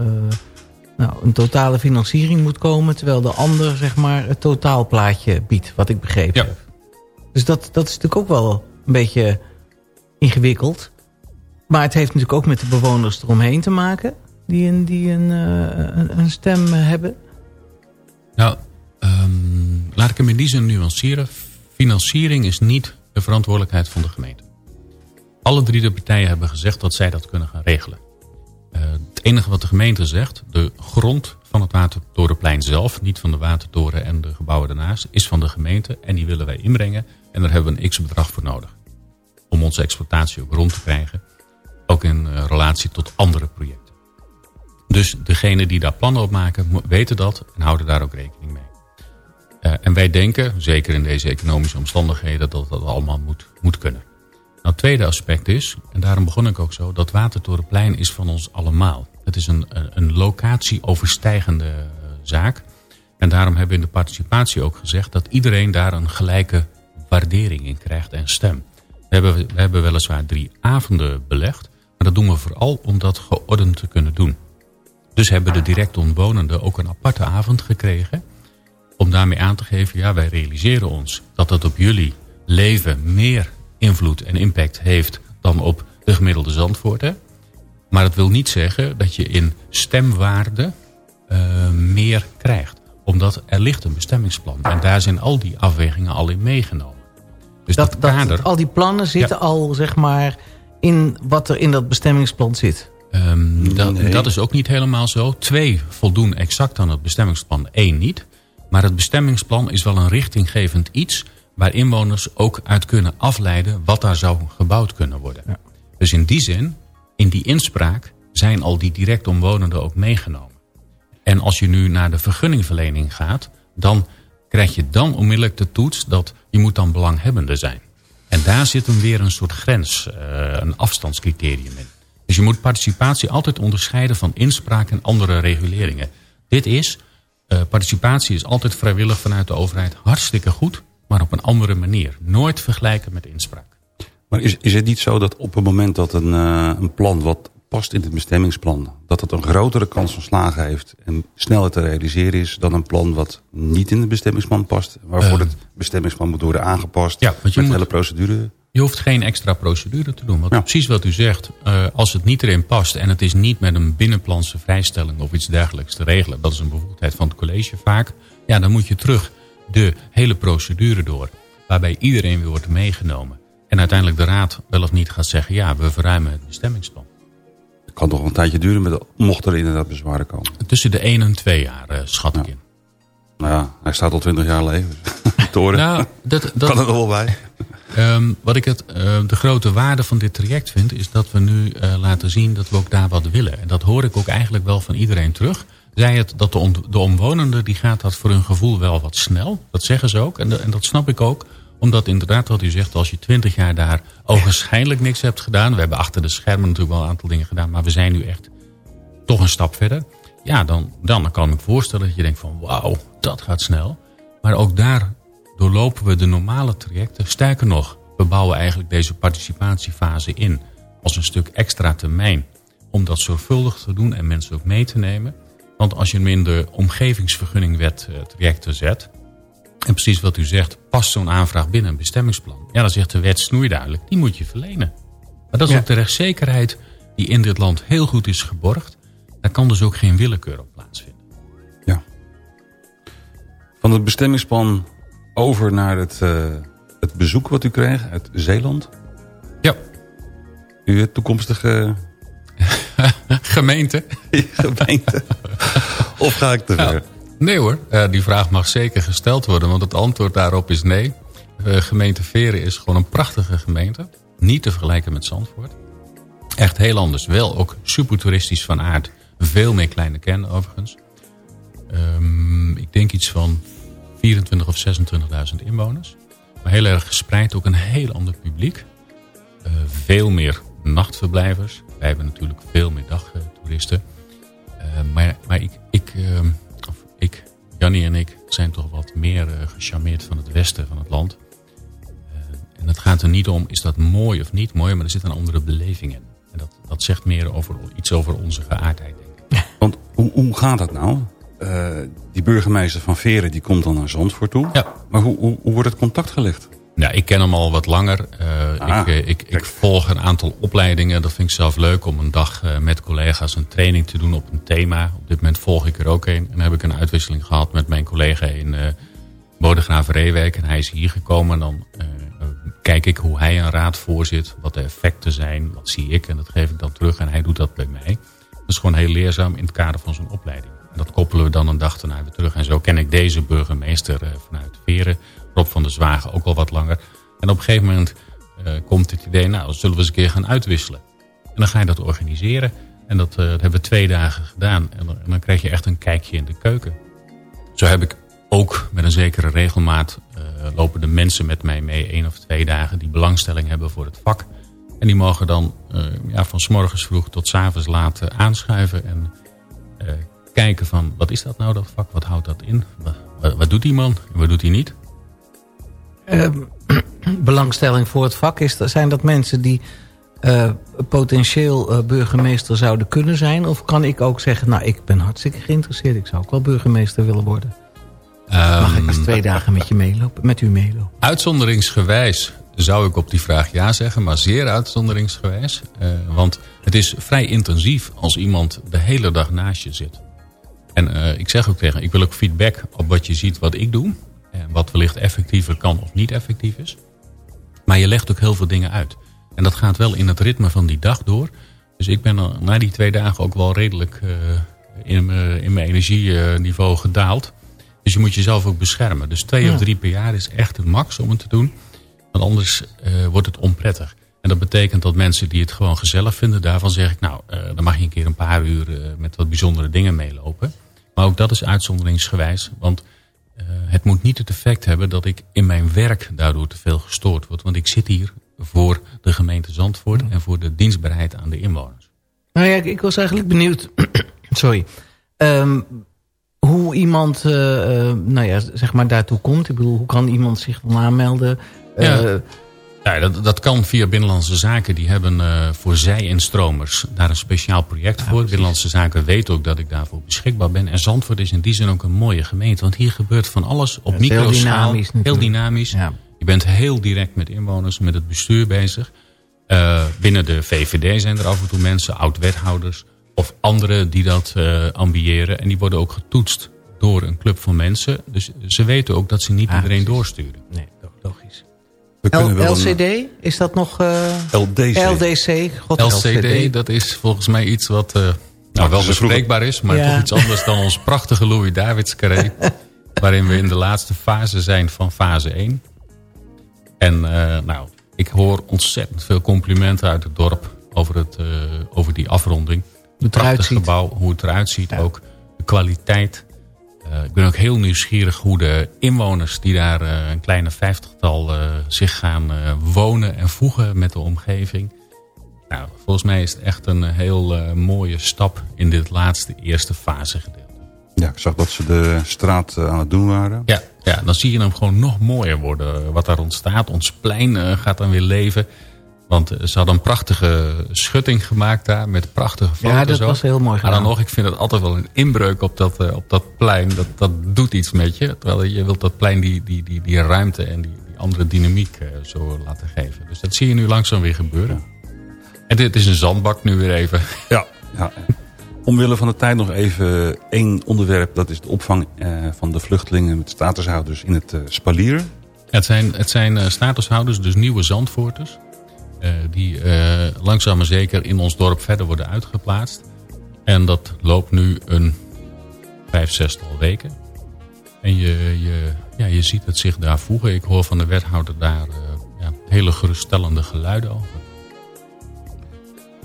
nou, een totale financiering moet komen... terwijl de ander zeg maar, het totaalplaatje biedt, wat ik begrepen ja. heb. Dus dat, dat is natuurlijk ook wel een beetje ingewikkeld. Maar het heeft natuurlijk ook met de bewoners eromheen te maken... die een, die een, uh, een, een stem hebben. Nou, laat ik hem in die zin nuanceren. Financiering is niet de verantwoordelijkheid van de gemeente. Alle drie de partijen hebben gezegd dat zij dat kunnen gaan regelen. Uh, het enige wat de gemeente zegt, de grond van het Watertorenplein zelf, niet van de Watertoren en de gebouwen daarnaast, is van de gemeente en die willen wij inbrengen en daar hebben we een x-bedrag voor nodig. Om onze exploitatie ook rond te krijgen, ook in uh, relatie tot andere projecten. Dus degene die daar plannen op maken, weten dat en houden daar ook rekening mee. Uh, en wij denken, zeker in deze economische omstandigheden, dat dat allemaal moet, moet kunnen. Nou, het tweede aspect is, en daarom begon ik ook zo, dat Watertorenplein is van ons allemaal. Het is een, een locatie overstijgende uh, zaak. En daarom hebben we in de participatie ook gezegd dat iedereen daar een gelijke waardering in krijgt en stem. We hebben, we hebben weliswaar drie avonden belegd, maar dat doen we vooral om dat geordend te kunnen doen. Dus hebben de direct omwonenden ook een aparte avond gekregen om daarmee aan te geven, ja wij realiseren ons dat dat op jullie leven meer invloed en impact heeft dan op de gemiddelde Zandvoorten. Maar het wil niet zeggen dat je in stemwaarde uh, meer krijgt. Omdat er ligt een bestemmingsplan. En daar zijn al die afwegingen al in meegenomen. Dus dat, dat kader, dat, al die plannen zitten ja. al zeg maar in wat er in dat bestemmingsplan zit. Um, dat, nee. dat is ook niet helemaal zo. Twee voldoen exact aan het bestemmingsplan, één niet. Maar het bestemmingsplan is wel een richtinggevend iets... waar inwoners ook uit kunnen afleiden wat daar zou gebouwd kunnen worden. Ja. Dus in die zin, in die inspraak... zijn al die direct omwonenden ook meegenomen. En als je nu naar de vergunningverlening gaat... dan krijg je dan onmiddellijk de toets dat je moet dan belanghebbende zijn. En daar zit hem weer een soort grens, uh, een afstandscriterium in. Dus je moet participatie altijd onderscheiden van inspraak en andere reguleringen. Dit is Uh, participatie is altijd vrijwillig vanuit de overheid. Hartstikke goed, maar op een andere manier. Nooit vergelijken met inspraak. Maar is, is het niet zo dat op het moment dat een, uh, een plan wat past in het bestemmingsplan... dat het een grotere kans van slagen heeft en sneller te realiseren is... dan een plan wat niet in het bestemmingsplan past... waarvoor uh, het bestemmingsplan moet worden aangepast ja, met je de moet, hele procedure... Je hoeft geen extra procedure te doen. Want ja. precies wat u zegt, uh, als het niet erin past... en het is niet met een binnenplanse vrijstelling of iets dergelijks te regelen... dat is een bevoegdheid van het college vaak... ja, dan moet je terug de hele procedure door... waarbij iedereen weer wordt meegenomen. En uiteindelijk de raad wel of niet gaat zeggen... ja, we verruimen het bestemmingsplan. Het kan toch een tijdje duren, met, mocht er inderdaad bezwaren komen. Tussen de 1 en 2 jaar, uh, schat ik in. Nou ja, hij staat al 20 jaar leven. Toren. Nou, dat, dat, kan er wel bij. Um, wat ik het, uh, de grote waarde van dit traject vind... is dat we nu uh, laten zien dat we ook daar wat willen. En dat hoor ik ook eigenlijk wel van iedereen terug. Zij het dat de, on, de omwonenden, die gaat dat voor hun gevoel wel wat snel. Dat zeggen ze ook. En, en dat snap ik ook. Omdat inderdaad wat u zegt, als je twintig jaar daar ogenschijnlijk niks hebt gedaan... we hebben achter de schermen natuurlijk wel een aantal dingen gedaan... maar we zijn nu echt toch een stap verder. Ja, dan, dan kan ik me voorstellen dat je denkt van... wauw, dat gaat snel. Maar ook daar doorlopen we de normale trajecten. Sterker nog, we bouwen eigenlijk deze participatiefase in als een stuk extra termijn. Om dat zorgvuldig te doen en mensen ook mee te nemen. Want als je hem in de omgevingsvergunningwet uh, trajecten zet... en precies wat u zegt, past zo'n aanvraag binnen een bestemmingsplan... ja, dan zegt de wet snoeiduidelijk, die moet je verlenen. Maar dat is ja. ook de rechtszekerheid die in dit land heel goed is geborgd. Daar kan dus ook geen willekeur op plaatsvinden. Ja. Van het bestemmingsplan over naar het, uh, het bezoek wat u kreeg uit Zeeland. Ja. Uw toekomstige... gemeente. gemeente. of ga ik te ver? Ja. Nee hoor, uh, die vraag mag zeker gesteld worden. Want het antwoord daarop is nee. Uh, gemeente Veren is gewoon een prachtige gemeente. Niet te vergelijken met Zandvoort. Echt heel anders. Wel ook super toeristisch van aard. Veel meer kleine kern overigens. Um, ik denk iets van 24 of 26.000 inwoners. Maar heel erg gespreid, ook een heel ander publiek. Uh, veel meer nachtverblijvers. Wij hebben natuurlijk veel meer dagtoeristen. Uh, maar maar ik, ik, of ik, Jannie en ik zijn toch wat meer gecharmeerd van het westen van het land. en het gaat er niet om, is dat mooi of niet mooi, maar er zit een andere beleving in. En dat, dat zegt meer over iets over onze geaardheid, denk ik. Want hoe, hoe gaat dat nou? Uh, die burgemeester van Veren die komt dan naar Zandvoort toe. Ja. Maar hoe, hoe, hoe wordt het contact gelegd? Nou, ik ken hem al wat langer. Uh, Ah, ik, eh, ik, ik volg een aantal opleidingen. Dat vind ik zelf leuk om een dag uh, met collega's een training te doen op een thema. Op dit moment volg ik er ook een. En dan heb ik een uitwisseling gehad met mijn collega in uh, Bodegraven Reewijk. En hij is hier gekomen. En dan kijk ik hoe hij een raad voorzit. Wat de effecten zijn. Wat zie ik. En dat geef ik dan terug. En hij doet dat bij mij. Dat is gewoon heel leerzaam in het kader van zo'n opleiding. En dat koppelen we dan een dag daarna weer terug. En zo ken ik deze burgemeester vanuit Veren. Van der Zwagen ook al wat langer. En op een gegeven moment uh, komt het idee, nou, zullen we eens een keer gaan uitwisselen. En dan ga je dat organiseren. En dat, uh, dat hebben we twee dagen gedaan. En dan, krijg je echt een kijkje in de keuken. Zo heb ik ook met een zekere regelmaat uh, lopen de mensen met mij mee, één of twee dagen, die belangstelling hebben voor het vak. En die mogen dan ja, van s morgens vroeg tot s avonds laat aanschuiven en kijken van, wat is dat nou, dat vak? Wat houdt dat in? Wat doet die man en wat doet hij niet? Uh, belangstelling voor het vak is, zijn dat mensen die uh, potentieel uh, burgemeester zouden kunnen zijn? Of kan ik ook zeggen, nou ik ben hartstikke geïnteresseerd, ik zou ook wel burgemeester willen worden? Um, Mag ik als twee dagen met, je meelopen, met u meelopen? Uitzonderingsgewijs zou ik op die vraag ja zeggen, maar zeer uitzonderingsgewijs. Uh, want het is vrij intensief als iemand de hele dag naast je zit. En uh, ik zeg ook tegen, ik wil ook feedback op wat je ziet wat ik doe. En wat wellicht effectiever kan of niet effectief is. Maar je legt ook heel veel dingen uit. En dat gaat wel in het ritme van die dag door. Dus ik ben na die twee dagen ook wel redelijk uh, in, uh, in mijn energieniveau gedaald. Dus je moet jezelf ook beschermen. Dus twee ja. of drie per jaar is echt het max om het te doen. Want anders uh, wordt het onprettig. En dat betekent dat mensen die het gewoon gezellig vinden... daarvan zeg ik, nou, dan mag je een keer een paar uur met wat bijzondere dingen meelopen. Maar ook dat is uitzonderingsgewijs. Want het moet niet het effect hebben dat ik in mijn werk daardoor te veel gestoord word. Want ik zit hier voor de gemeente Zandvoort en voor de dienstbaarheid aan de inwoners. Nou ja, ik was eigenlijk benieuwd, sorry, um, hoe iemand uh, nou ja, zeg maar daartoe komt. Ik bedoel, hoe kan iemand zich dan aanmelden? Ja. Ja, dat, dat kan via Binnenlandse Zaken. Die hebben uh, voor zij-instromers daar een speciaal project voor. Binnenlandse Zaken weet ook dat ik daarvoor beschikbaar ben. En Zandvoort is in die zin ook een mooie gemeente. Want hier gebeurt van alles op microschaal. Heel dynamisch. Heel dynamisch. Ja. Je bent heel direct met inwoners, met het bestuur bezig. Uh, binnen de VVD zijn er af en toe mensen, oud-wethouders... of anderen die dat uh, ambiëren. En die worden ook getoetst door een club van mensen. Dus ze weten ook dat ze niet iedereen doorsturen. Nee, logisch. LCD, een... is dat nog... Uh, LDC. LDC, God, LCD, LCD, dat is volgens mij iets wat uh, nou, wel bespreekbaar is... maar ja. toch iets anders dan ons prachtige Louis Davids carré... waarin we in de laatste fase zijn van fase 1. En uh, nou, ik hoor ontzettend veel complimenten uit het dorp... over, het, over die afronding. Het prachtig gebouw, hoe het eruit ziet ja. ook. De kwaliteit... Uh, ik ben ook heel nieuwsgierig hoe de inwoners die daar uh, een kleine vijftigtal uh, zich gaan wonen en voegen met de omgeving. Nou, volgens mij is het echt een heel mooie stap in dit laatste eerste fase gedeelte. Ja, ik zag dat ze de straat aan het doen waren. Ja, ja, dan zie je hem gewoon nog mooier worden. Wat daar ontstaat, ons plein gaat dan weer leven. Want ze hadden een prachtige schutting gemaakt daar met prachtige foto's. Ja, dat was heel mooi gedaan. Maar dan nog, ik vind het altijd wel een inbreuk op dat, uh, op dat plein. Dat, dat doet iets met je. Terwijl je wilt dat plein die, die, die, die ruimte en die, die andere dynamiek uh, zo laten geven. Dus dat zie je nu langzaam weer gebeuren. En dit is een zandbak nu weer even. Ja, ja. Omwille van de tijd nog even één onderwerp. Dat is de opvang van de vluchtelingen met statushouders in het Spalier. Het zijn, het zijn statushouders, dus nieuwe Zandvoorters. Uh, die uh, langzaam maar zeker in ons dorp verder worden uitgeplaatst. En dat loopt nu een vijf, zestal weken. En je, je, ja, je ziet het zich daar voegen. Ik hoor van de wethouder daar uh, ja, hele geruststellende geluiden over.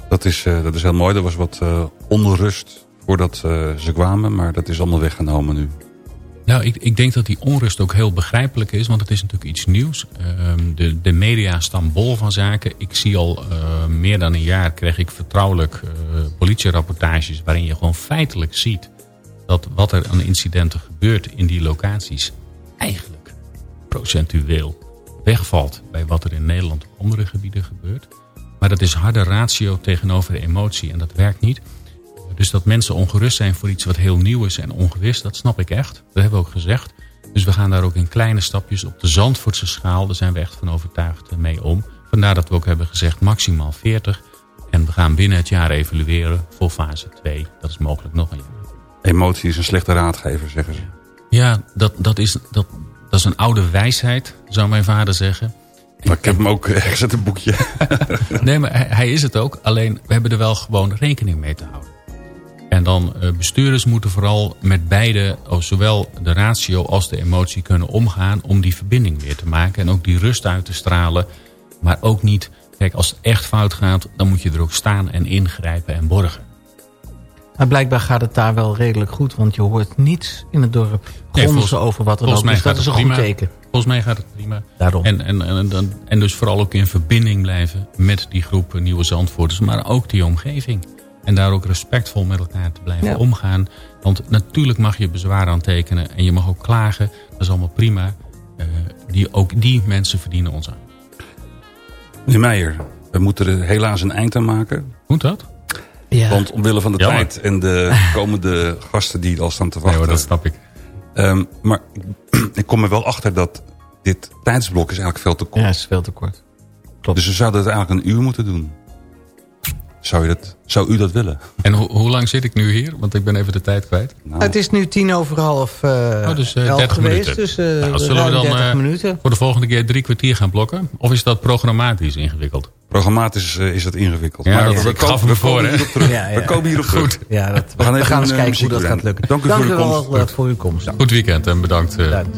Dat is, dat is heel mooi. Er was wat onrust voordat ze kwamen. Maar dat is allemaal weggenomen nu. Nou, ik, ik denk dat die onrust ook heel begrijpelijk is, want het is natuurlijk iets nieuws. Uh, de, de media staan bol van zaken. Ik zie al uh, meer dan een jaar krijg ik vertrouwelijk uh, politierapportages waarin je gewoon feitelijk ziet dat wat er aan incidenten gebeurt in die locaties eigenlijk procentueel wegvalt bij wat er in Nederland op andere gebieden gebeurt. Maar dat is harde ratio tegenover emotie en dat werkt niet. Dus dat mensen ongerust zijn voor iets wat heel nieuw is en ongewist, dat snap ik echt. Dat hebben we ook gezegd. Dus we gaan daar ook in kleine stapjes op de Zandvoortse schaal. Daar zijn we echt van overtuigd eh, mee om. Vandaar dat we ook hebben gezegd maximaal 40. En we gaan binnen het jaar evalueren voor fase 2. Dat is mogelijk nog een jaar. Emotie is een slechte raadgever, zeggen ze. Ja, dat, dat, is, dat, dat is een oude wijsheid, zou mijn vader zeggen. Maar ik heb hem ook ergens uit een boekje. nee, maar hij, hij, is het ook. Alleen, we hebben er wel gewoon rekening mee te houden. En dan uh, bestuurders moeten vooral met beide, zowel de ratio als de emotie kunnen omgaan... om die verbinding weer te maken en ook die rust uit te stralen. Maar ook niet, kijk, als het echt fout gaat... dan moet je er ook staan en ingrijpen en borgen. Maar blijkbaar gaat het daar wel redelijk goed, want je hoort niets in het dorp gronzen nee, over wat er loopt. Dus dat is een prima. goed teken. Volgens mij gaat het prima. Daarom. En, en, en, en, dus vooral ook in verbinding blijven met die groep nieuwe Zandvoorters, maar ook die omgeving. En daar ook respectvol met elkaar te blijven ja. omgaan. Want natuurlijk mag je bezwaar aantekenen en je mag ook klagen. Dat is allemaal prima. Uh, die, ook die mensen verdienen ons aan. Meneer Meijer, we moeten er helaas een eind aan maken. Moet dat? Ja. Want omwille van de Jammer. tijd en de komende gasten die al staan te wachten. Nee, hoor, dat snap ik. Um, maar ik kom er wel achter dat dit tijdsblok is eigenlijk veel te kort. Ja, is veel te kort. Klopt. Dus we zouden het eigenlijk een uur moeten doen. Zou, je dat, zou u dat willen? En ho hoe lang zit ik nu hier? Want ik ben even de tijd kwijt. Nou. Het is nu tien over half uh, oh, dus, uh, elf 30 geweest. Minuten. Dus uh, nou, zullen we dan 30 minuten. voor de volgende keer drie kwartier gaan blokken? Of is dat programmatisch ingewikkeld? Programmatisch is dat ingewikkeld. Ja, maar ja, we, we, gaf hem voor? Terug. Ja. We komen hierop terug. Goed. Ja, dat, we gaan, we gaan eens kijken hoe dat gaat lukken. Dank u, Dank voor, u uw wel komst. voor uw komst. Goed weekend en bedankt. bedankt.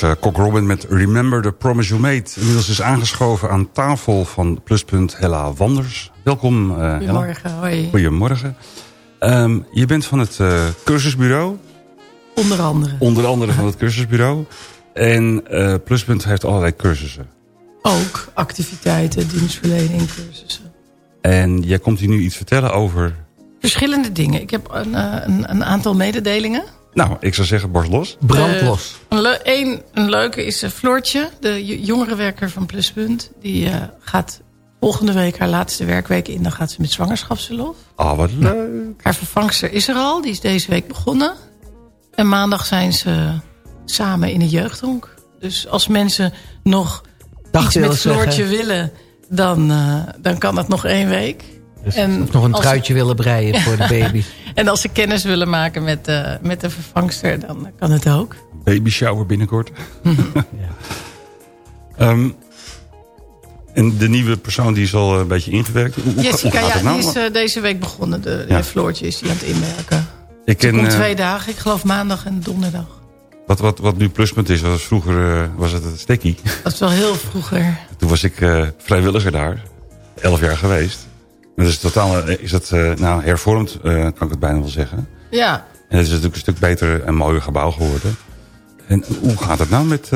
Was uh, Cock Robin met Remember the Promise You Made. Inmiddels is aangeschoven aan tafel van Pluspunt Hella Wanders. Welkom uh, Goedemorgen, hoi. Goedemorgen. Um, je bent van het uh, cursusbureau. Onder andere. Onder andere van het cursusbureau. En Pluspunt heeft allerlei cursussen. Ook activiteiten, dienstverlening, cursussen. En jij komt hier nu iets vertellen over... Verschillende dingen. Ik heb een, een, een aantal mededelingen. Nou, ik zou zeggen borst los. Brand los. Uh, een, le een, een, leuke is uh, Floortje, de jongerenwerker van Pluspunt. Die uh, gaat volgende week haar laatste werkweek in. Dan gaat ze met zwangerschapsverlof. Oh, wat leuk. Haar vervangster is er al. Die is deze week begonnen. En maandag zijn ze samen in een jeugdhonk. Dus als mensen nog Dag iets met Floortje zeggen. willen... Dan, dan kan dat nog één week. Dus en of nog een truitje ze... willen breien voor de baby. en als ze kennis willen maken met, uh, met de vervangster, dan kan het ook. Baby shower binnenkort. ja. um, en de nieuwe persoon die is al een beetje ingewerkt. Hoe, Jessica, hoe gaat ja, het nou? die is uh, deze week begonnen. De, ja. de Floortje is die aan het inwerken. Ik ken, uh, twee dagen, ik geloof maandag en donderdag. Wat, wat, wat nu pluspunt is, was vroeger uh, was het het stekkie. Dat is wel heel vroeger. Toen was ik uh, vrijwilliger daar. Elf jaar geweest. Dus totaal is het uh, nou, hervormd, uh, kan ik het bijna wel zeggen. Ja. En het is natuurlijk een stuk beter en mooier gebouw geworden. En hoe gaat het nou met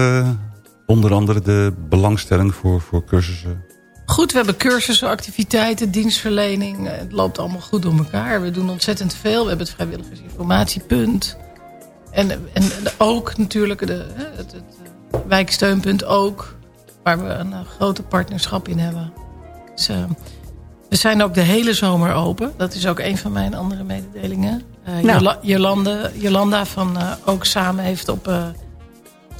onder andere de belangstelling voor, voor cursussen? Goed, we hebben cursussen, activiteiten, dienstverlening. Het loopt allemaal goed door elkaar. We doen ontzettend veel. We hebben het vrijwilligersinformatiepunt. En, en ook natuurlijk de, het, het wijksteunpunt ook. Waar we een grote partnerschap in hebben. Dus, we zijn ook de hele zomer open. Dat is ook een van mijn andere mededelingen. Uh, nou. Jolanda van uh, Ook Samen heeft, op, uh,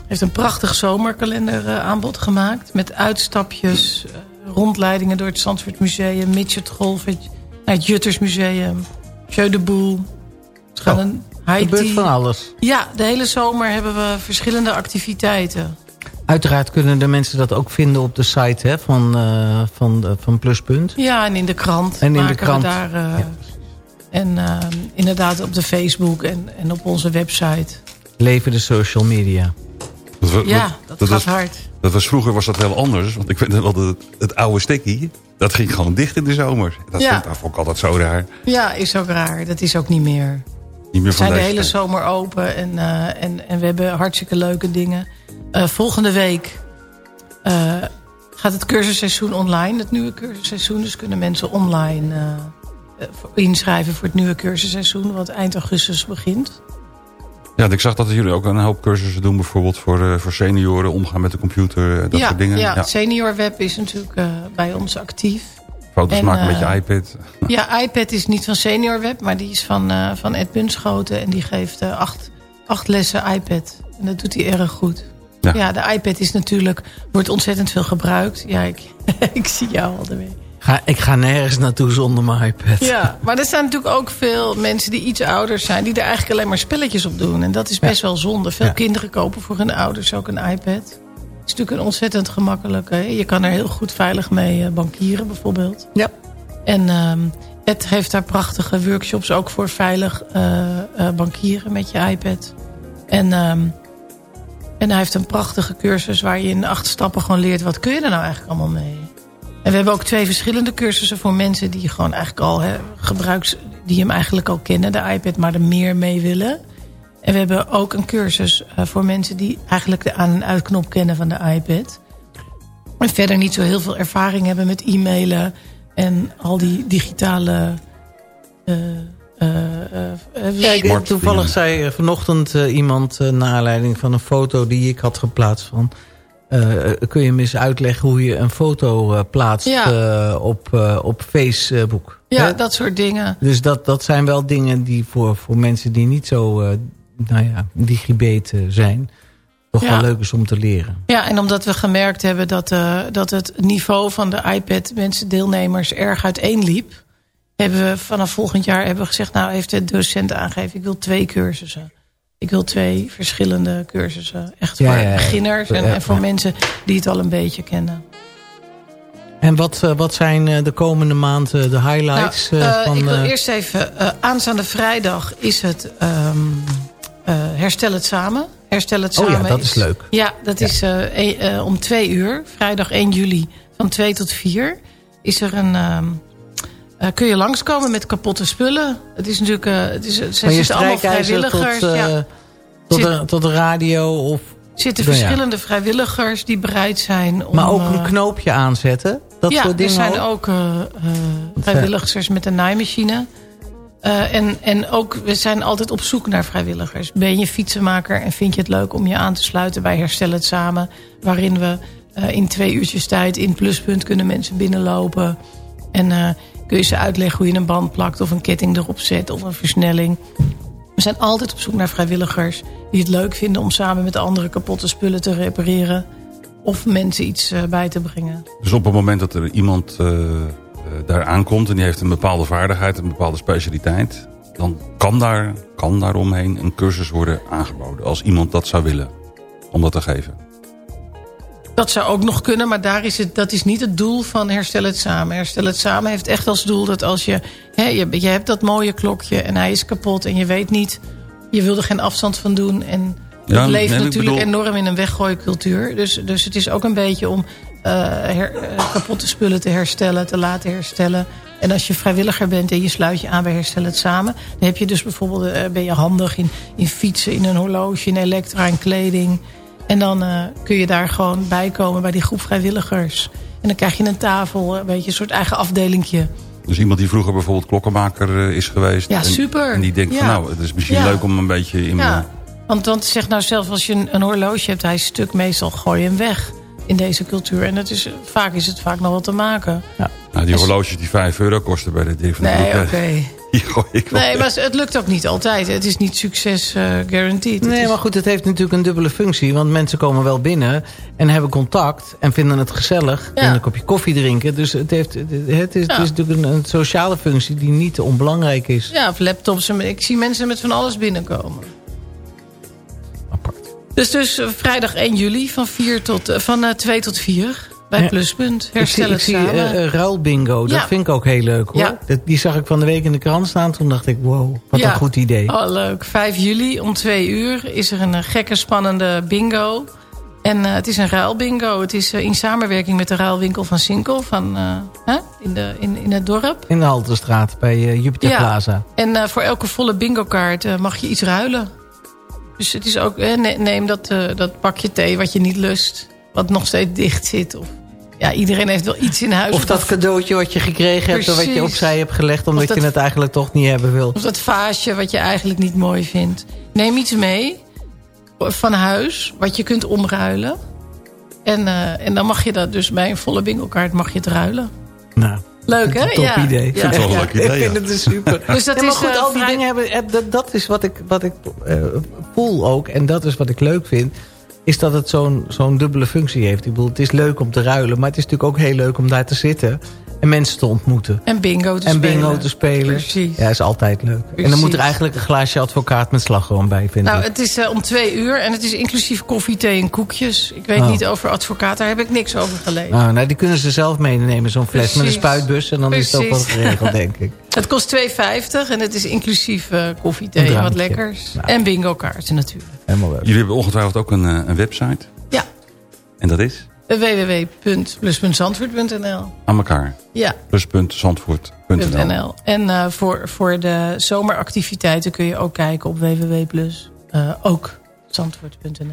heeft een prachtig zomerkalender aanbod gemaakt. Met uitstapjes, rondleidingen door het Zandvoort Museum... Midget Golf, het, het Juttersmuseum, Jeu de Boel. Het gaat een Er gebeurt van alles. Ja, de hele zomer hebben we verschillende activiteiten. Uiteraard kunnen de mensen dat ook vinden op de site hè, van, uh, van, uh, van Pluspunt. Ja, en in de krant. En in de krant. Daar, uh, ja. En inderdaad op de Facebook en, en op onze website. Leven de social media. Dat was, ja, dat, dat gaat was, hard. Dat was, vroeger was dat heel anders. Want ik weet wel dat het, het oude stekkie, dat ging gewoon dicht in de zomer. Dat ja. vond, ik altijd zo raar. Ja, is ook raar. Dat is ook niet meer. Niet meer we zijn de hele tijd. zomer open en, en, en we hebben hartstikke leuke dingen. Uh, volgende week uh, gaat het cursusseizoen online. Het nieuwe cursusseizoen. Dus kunnen mensen online uh, inschrijven voor het nieuwe cursusseizoen. Wat eind augustus begint. Ja, ik zag dat jullie ook een hoop cursussen doen. Bijvoorbeeld voor, voor senioren. Omgaan met de computer. Dat ja, soort dingen. Ja, ja. Senior Web is natuurlijk bij ons actief. Foto's en, maken met je iPad. Ja, iPad is niet van Senior Web. Maar die is van, van Ed Bunschoten. En die geeft acht, acht lessen iPad. En dat doet hij erg goed. Ja. ja. de iPad is natuurlijk, wordt ontzettend veel gebruikt. Ja, ik, ik zie jou al ermee. Ga, ik ga nergens naartoe zonder mijn iPad. Ja, maar er zijn natuurlijk ook veel mensen die iets ouder zijn... die er eigenlijk alleen maar spelletjes op doen. En dat is best ja. wel zonde. Veel ja. kinderen kopen voor hun ouders ook een iPad. Het is natuurlijk een ontzettend gemakkelijke... Je kan er heel goed veilig mee bankieren bijvoorbeeld. Ja. En um, Ed heeft daar prachtige workshops ook voor veilig uh, uh, bankieren met je iPad. En... Um, en hij heeft een prachtige cursus waar je in acht stappen gewoon leert... wat kun je er nou eigenlijk allemaal mee? En we hebben ook twee verschillende cursussen voor mensen die gewoon eigenlijk al hè, gebruiks... die hem eigenlijk al kennen, de iPad, maar er meer mee willen. En we hebben ook een cursus uh, voor mensen die eigenlijk de aan- en uitknop kennen van de iPad. En verder niet zo heel veel ervaring hebben met e-mailen... en al die digitale... Uh, ja, ik, toevallig zei vanochtend uh, iemand naar aanleiding van een foto die ik had geplaatst van... kun je me eens uitleggen hoe je een foto plaatst ja. op, op Facebook? Ja, dat soort dingen. Dus dat, dat zijn wel dingen die voor, voor mensen die niet zo nou ja, digibet zijn... toch ja. wel leuk is om te leren. Ja, en omdat we gemerkt hebben dat, dat het niveau van de iPad... mensen, deelnemers erg uiteenliep hebben we vanaf volgend jaar hebben we gezegd... nou heeft de docent aangegeven, ik wil twee cursussen. Ik wil twee verschillende cursussen. Echt voor ja, ja, beginners en, en, voor mensen die het al een beetje kennen. En wat, uh, wat zijn uh, de komende maanden de highlights? Nou, uh, van, ik wil eerst even... aanstaande vrijdag is het um, Herstel het Samen. Herstel het Samen Oh ja, dat is, is leuk. Ja, dat is e om twee uur. Vrijdag 1 juli van 2 tot 4. Is er een... Um, kun je langskomen met kapotte spullen. Het is natuurlijk... het is, ze zitten allemaal vrijwilligers. Tot, ja. tot, de, tot de radio of... Er zitten verschillende ja. vrijwilligers die bereid zijn om... Maar ook een knoopje aanzetten? Dat ja, er zijn ook, uh, uh, vrijwilligers met een naaimachine. Uh, en, en ook, we zijn altijd op zoek naar vrijwilligers. Ben je fietsenmaker en vind je het leuk om je aan te sluiten bij Herstel het Samen... waarin we in twee uurtjes tijd in Pluspunt kunnen mensen binnenlopen... en kun je ze uitleggen hoe je een band plakt of een ketting erop zet of een versnelling... We zijn altijd op zoek naar vrijwilligers die het leuk vinden om samen met anderen kapotte spullen te repareren. Of mensen iets uh, bij te brengen. Dus op het moment dat er iemand uh, uh, daar aankomt en die heeft een bepaalde vaardigheid, een bepaalde specialiteit. Dan kan daar, kan daar omheen een cursus worden aangeboden als iemand dat zou willen om dat te geven. Dat zou ook nog kunnen, maar daar is het, dat is niet het doel van Herstel het Samen. Herstel het Samen heeft echt als doel dat als je... Hè, je, je hebt dat mooie klokje en hij is kapot en je weet niet... je wil er geen afstand van doen. En het ja, leeft natuurlijk bedoel... enorm in een weggooicultuur. Dus, dus het is ook een beetje om uh, her, uh, kapotte spullen te herstellen, te laten herstellen. En als je vrijwilliger bent en je sluit je aan bij Herstel het Samen... dan heb je dus bijvoorbeeld, uh, ben je handig in, in fietsen, in een horloge, in elektra, in kleding... En dan uh, kun je daar gewoon bij komen bij die groep vrijwilligers. En dan krijg je een tafel, een beetje een soort eigen afdelingje. Dus iemand die vroeger bijvoorbeeld klokkenmaker uh, is geweest. Ja, super. En, en die denkt ja. van nou, het is misschien ja. leuk om een beetje in ja. Want, want zeg nou zelf, als je een, een horloge hebt, hij is stuk, meestal gooi je hem weg in deze cultuur. En het is, vaak is het vaak nog wat te maken. Ja. Nou, die horloges die 5 euro kosten bij de van Nee, oké. Okay. Nee, maar het lukt ook niet altijd. Het is niet succes uh, guaranteed. Nee, is... maar goed, het heeft natuurlijk een dubbele functie. Want mensen komen wel binnen en hebben contact en vinden het gezellig. Ja. En een kopje koffie drinken. Dus het, heeft, het, is, ja. het is natuurlijk een, een, sociale functie die niet te onbelangrijk is. Ja, of laptops. Ik zie mensen met van alles binnenkomen. Apart. Dus, dus vrijdag 1 juli van, 4 tot, uh, van uh, 2 tot 4 bij. Pluspunt. Herstel ik zie, ik zie uh, ruilbingo, dat ja. vind ik ook heel leuk hoor. Ja. Dat, die zag ik van de week in de krant staan. Toen dacht ik, wow, wat een goed idee. Oh, leuk. 5 juli om 2 uur is er een gekke spannende bingo. En uh, het is een ruilbingo. Het is uh, in samenwerking met de ruilwinkel van Sinkel. Van, in, de, in, in het dorp. In de Halterstraat bij Jupiter Plaza. En voor elke volle bingo kaart mag je iets ruilen. Dus het is ook, neem dat, dat pakje thee wat je niet lust. Wat nog steeds dicht zit. Of ja, iedereen heeft wel iets in huis. Of dat cadeautje wat je gekregen hebt... of wat je opzij hebt gelegd... omdat dat, je het eigenlijk toch niet hebben wil. Of dat vaasje wat je eigenlijk niet mooi vindt. Neem iets mee van huis... wat je kunt omruilen. En, uh, en dan mag je dat dus bij een volle bingokaart mag je het ruilen. Nou, Leuk, hè? Top ja. idee. Ik vind het wel een leuk idee, Ik vind het dus super. dus dat ja, maar is, goed, uh, al die vrij... dingen hebben... Dat, dat is wat ik, wat ik uh, voel ook. En dat is wat ik leuk vind is dat het zo'n dubbele functie heeft. Ik bedoel, het is leuk om te ruilen, maar het is natuurlijk ook heel leuk om daar te zitten en mensen te ontmoeten. En bingo te en spelen. En bingo te spelen. Precies. Ja, is altijd leuk. Precies. En dan moet er eigenlijk een glaasje advocaat met slagroom bij, vind nou, ik. het is uh, om twee uur en het is inclusief koffie, thee en koekjes. Ik weet Oh. niet over advocaat, daar heb ik niks over gelezen. Nou, nou, die kunnen ze zelf meenemen, zo'n fles met een spuitbus. En dan is het ook wel geregeld, denk ik. Het kost 2,50 en het is inclusief uh, koffie, thee en wat lekkers. Nou. En bingo kaarten natuurlijk. Helemaal leuk. Jullie hebben ongetwijfeld ook een, eh, een website. Ja. En dat is? www.plus.zandvoort.nl Aan elkaar. Ja. Plus.zandvoort.nl .nl. En uh, voor, voor de zomeractiviteiten kun je ook kijken op www.plus. Uh, ook zandvoort.nl.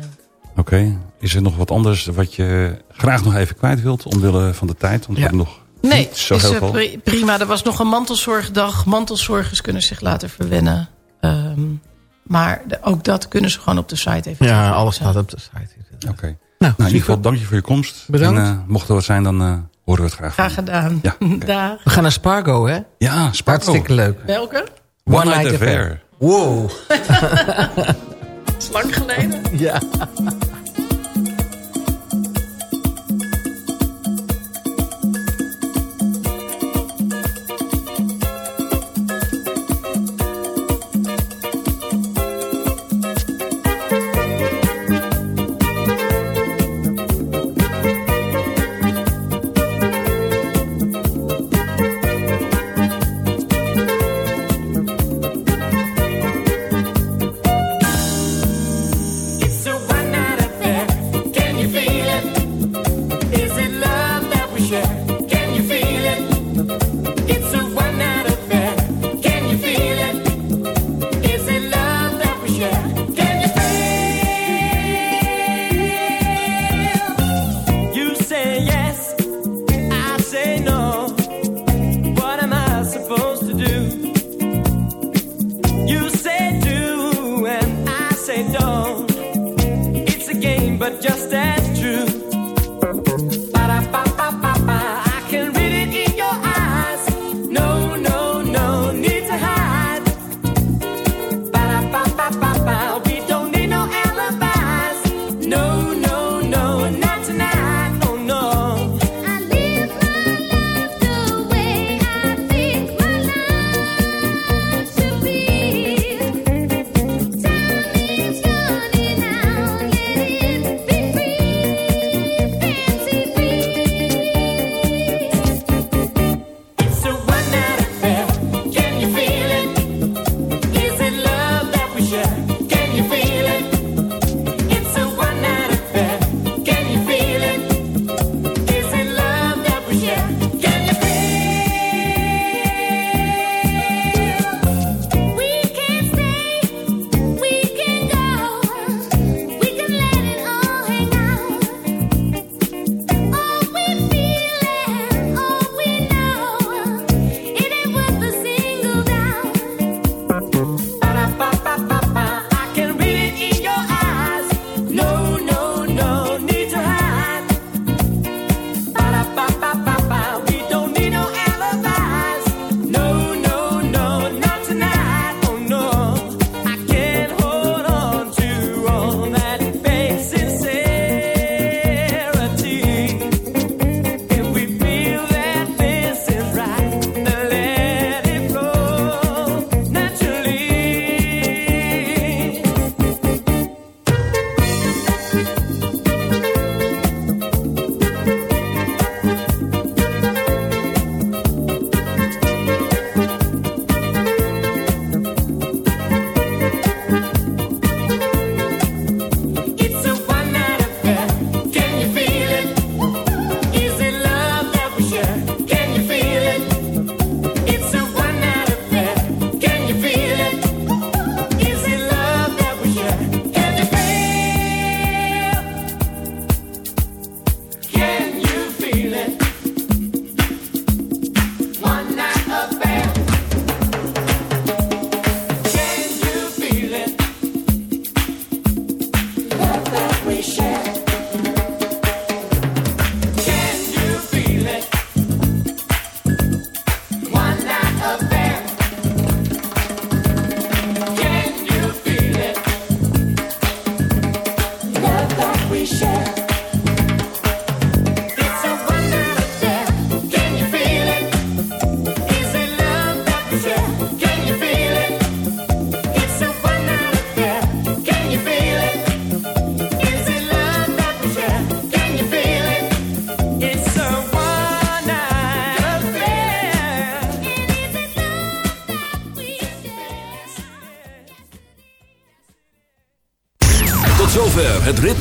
Oké. Okay. Is er nog wat anders wat je graag nog even kwijt wilt? Omwille van de tijd? Want we Ja. hebben nog Nee, niet zo is, heel uh, veel. pri- prima. Er was nog een mantelzorgdag. Mantelzorgers kunnen zich laten verwennen. Um, maar de, ook dat kunnen ze gewoon op de site even Ja, alles staat op de site. Oké. Nou, in ieder geval dank je voor je komst. Bedankt. En uh, mocht er wat zijn, dan uh, horen we het graag van Graag gedaan. Ja. We gaan naar Spargo, hè? Ja, Sparko. Hartstikke leuk. Welke? One, Night Affair. Wow. Dat is lang geleden. Ja.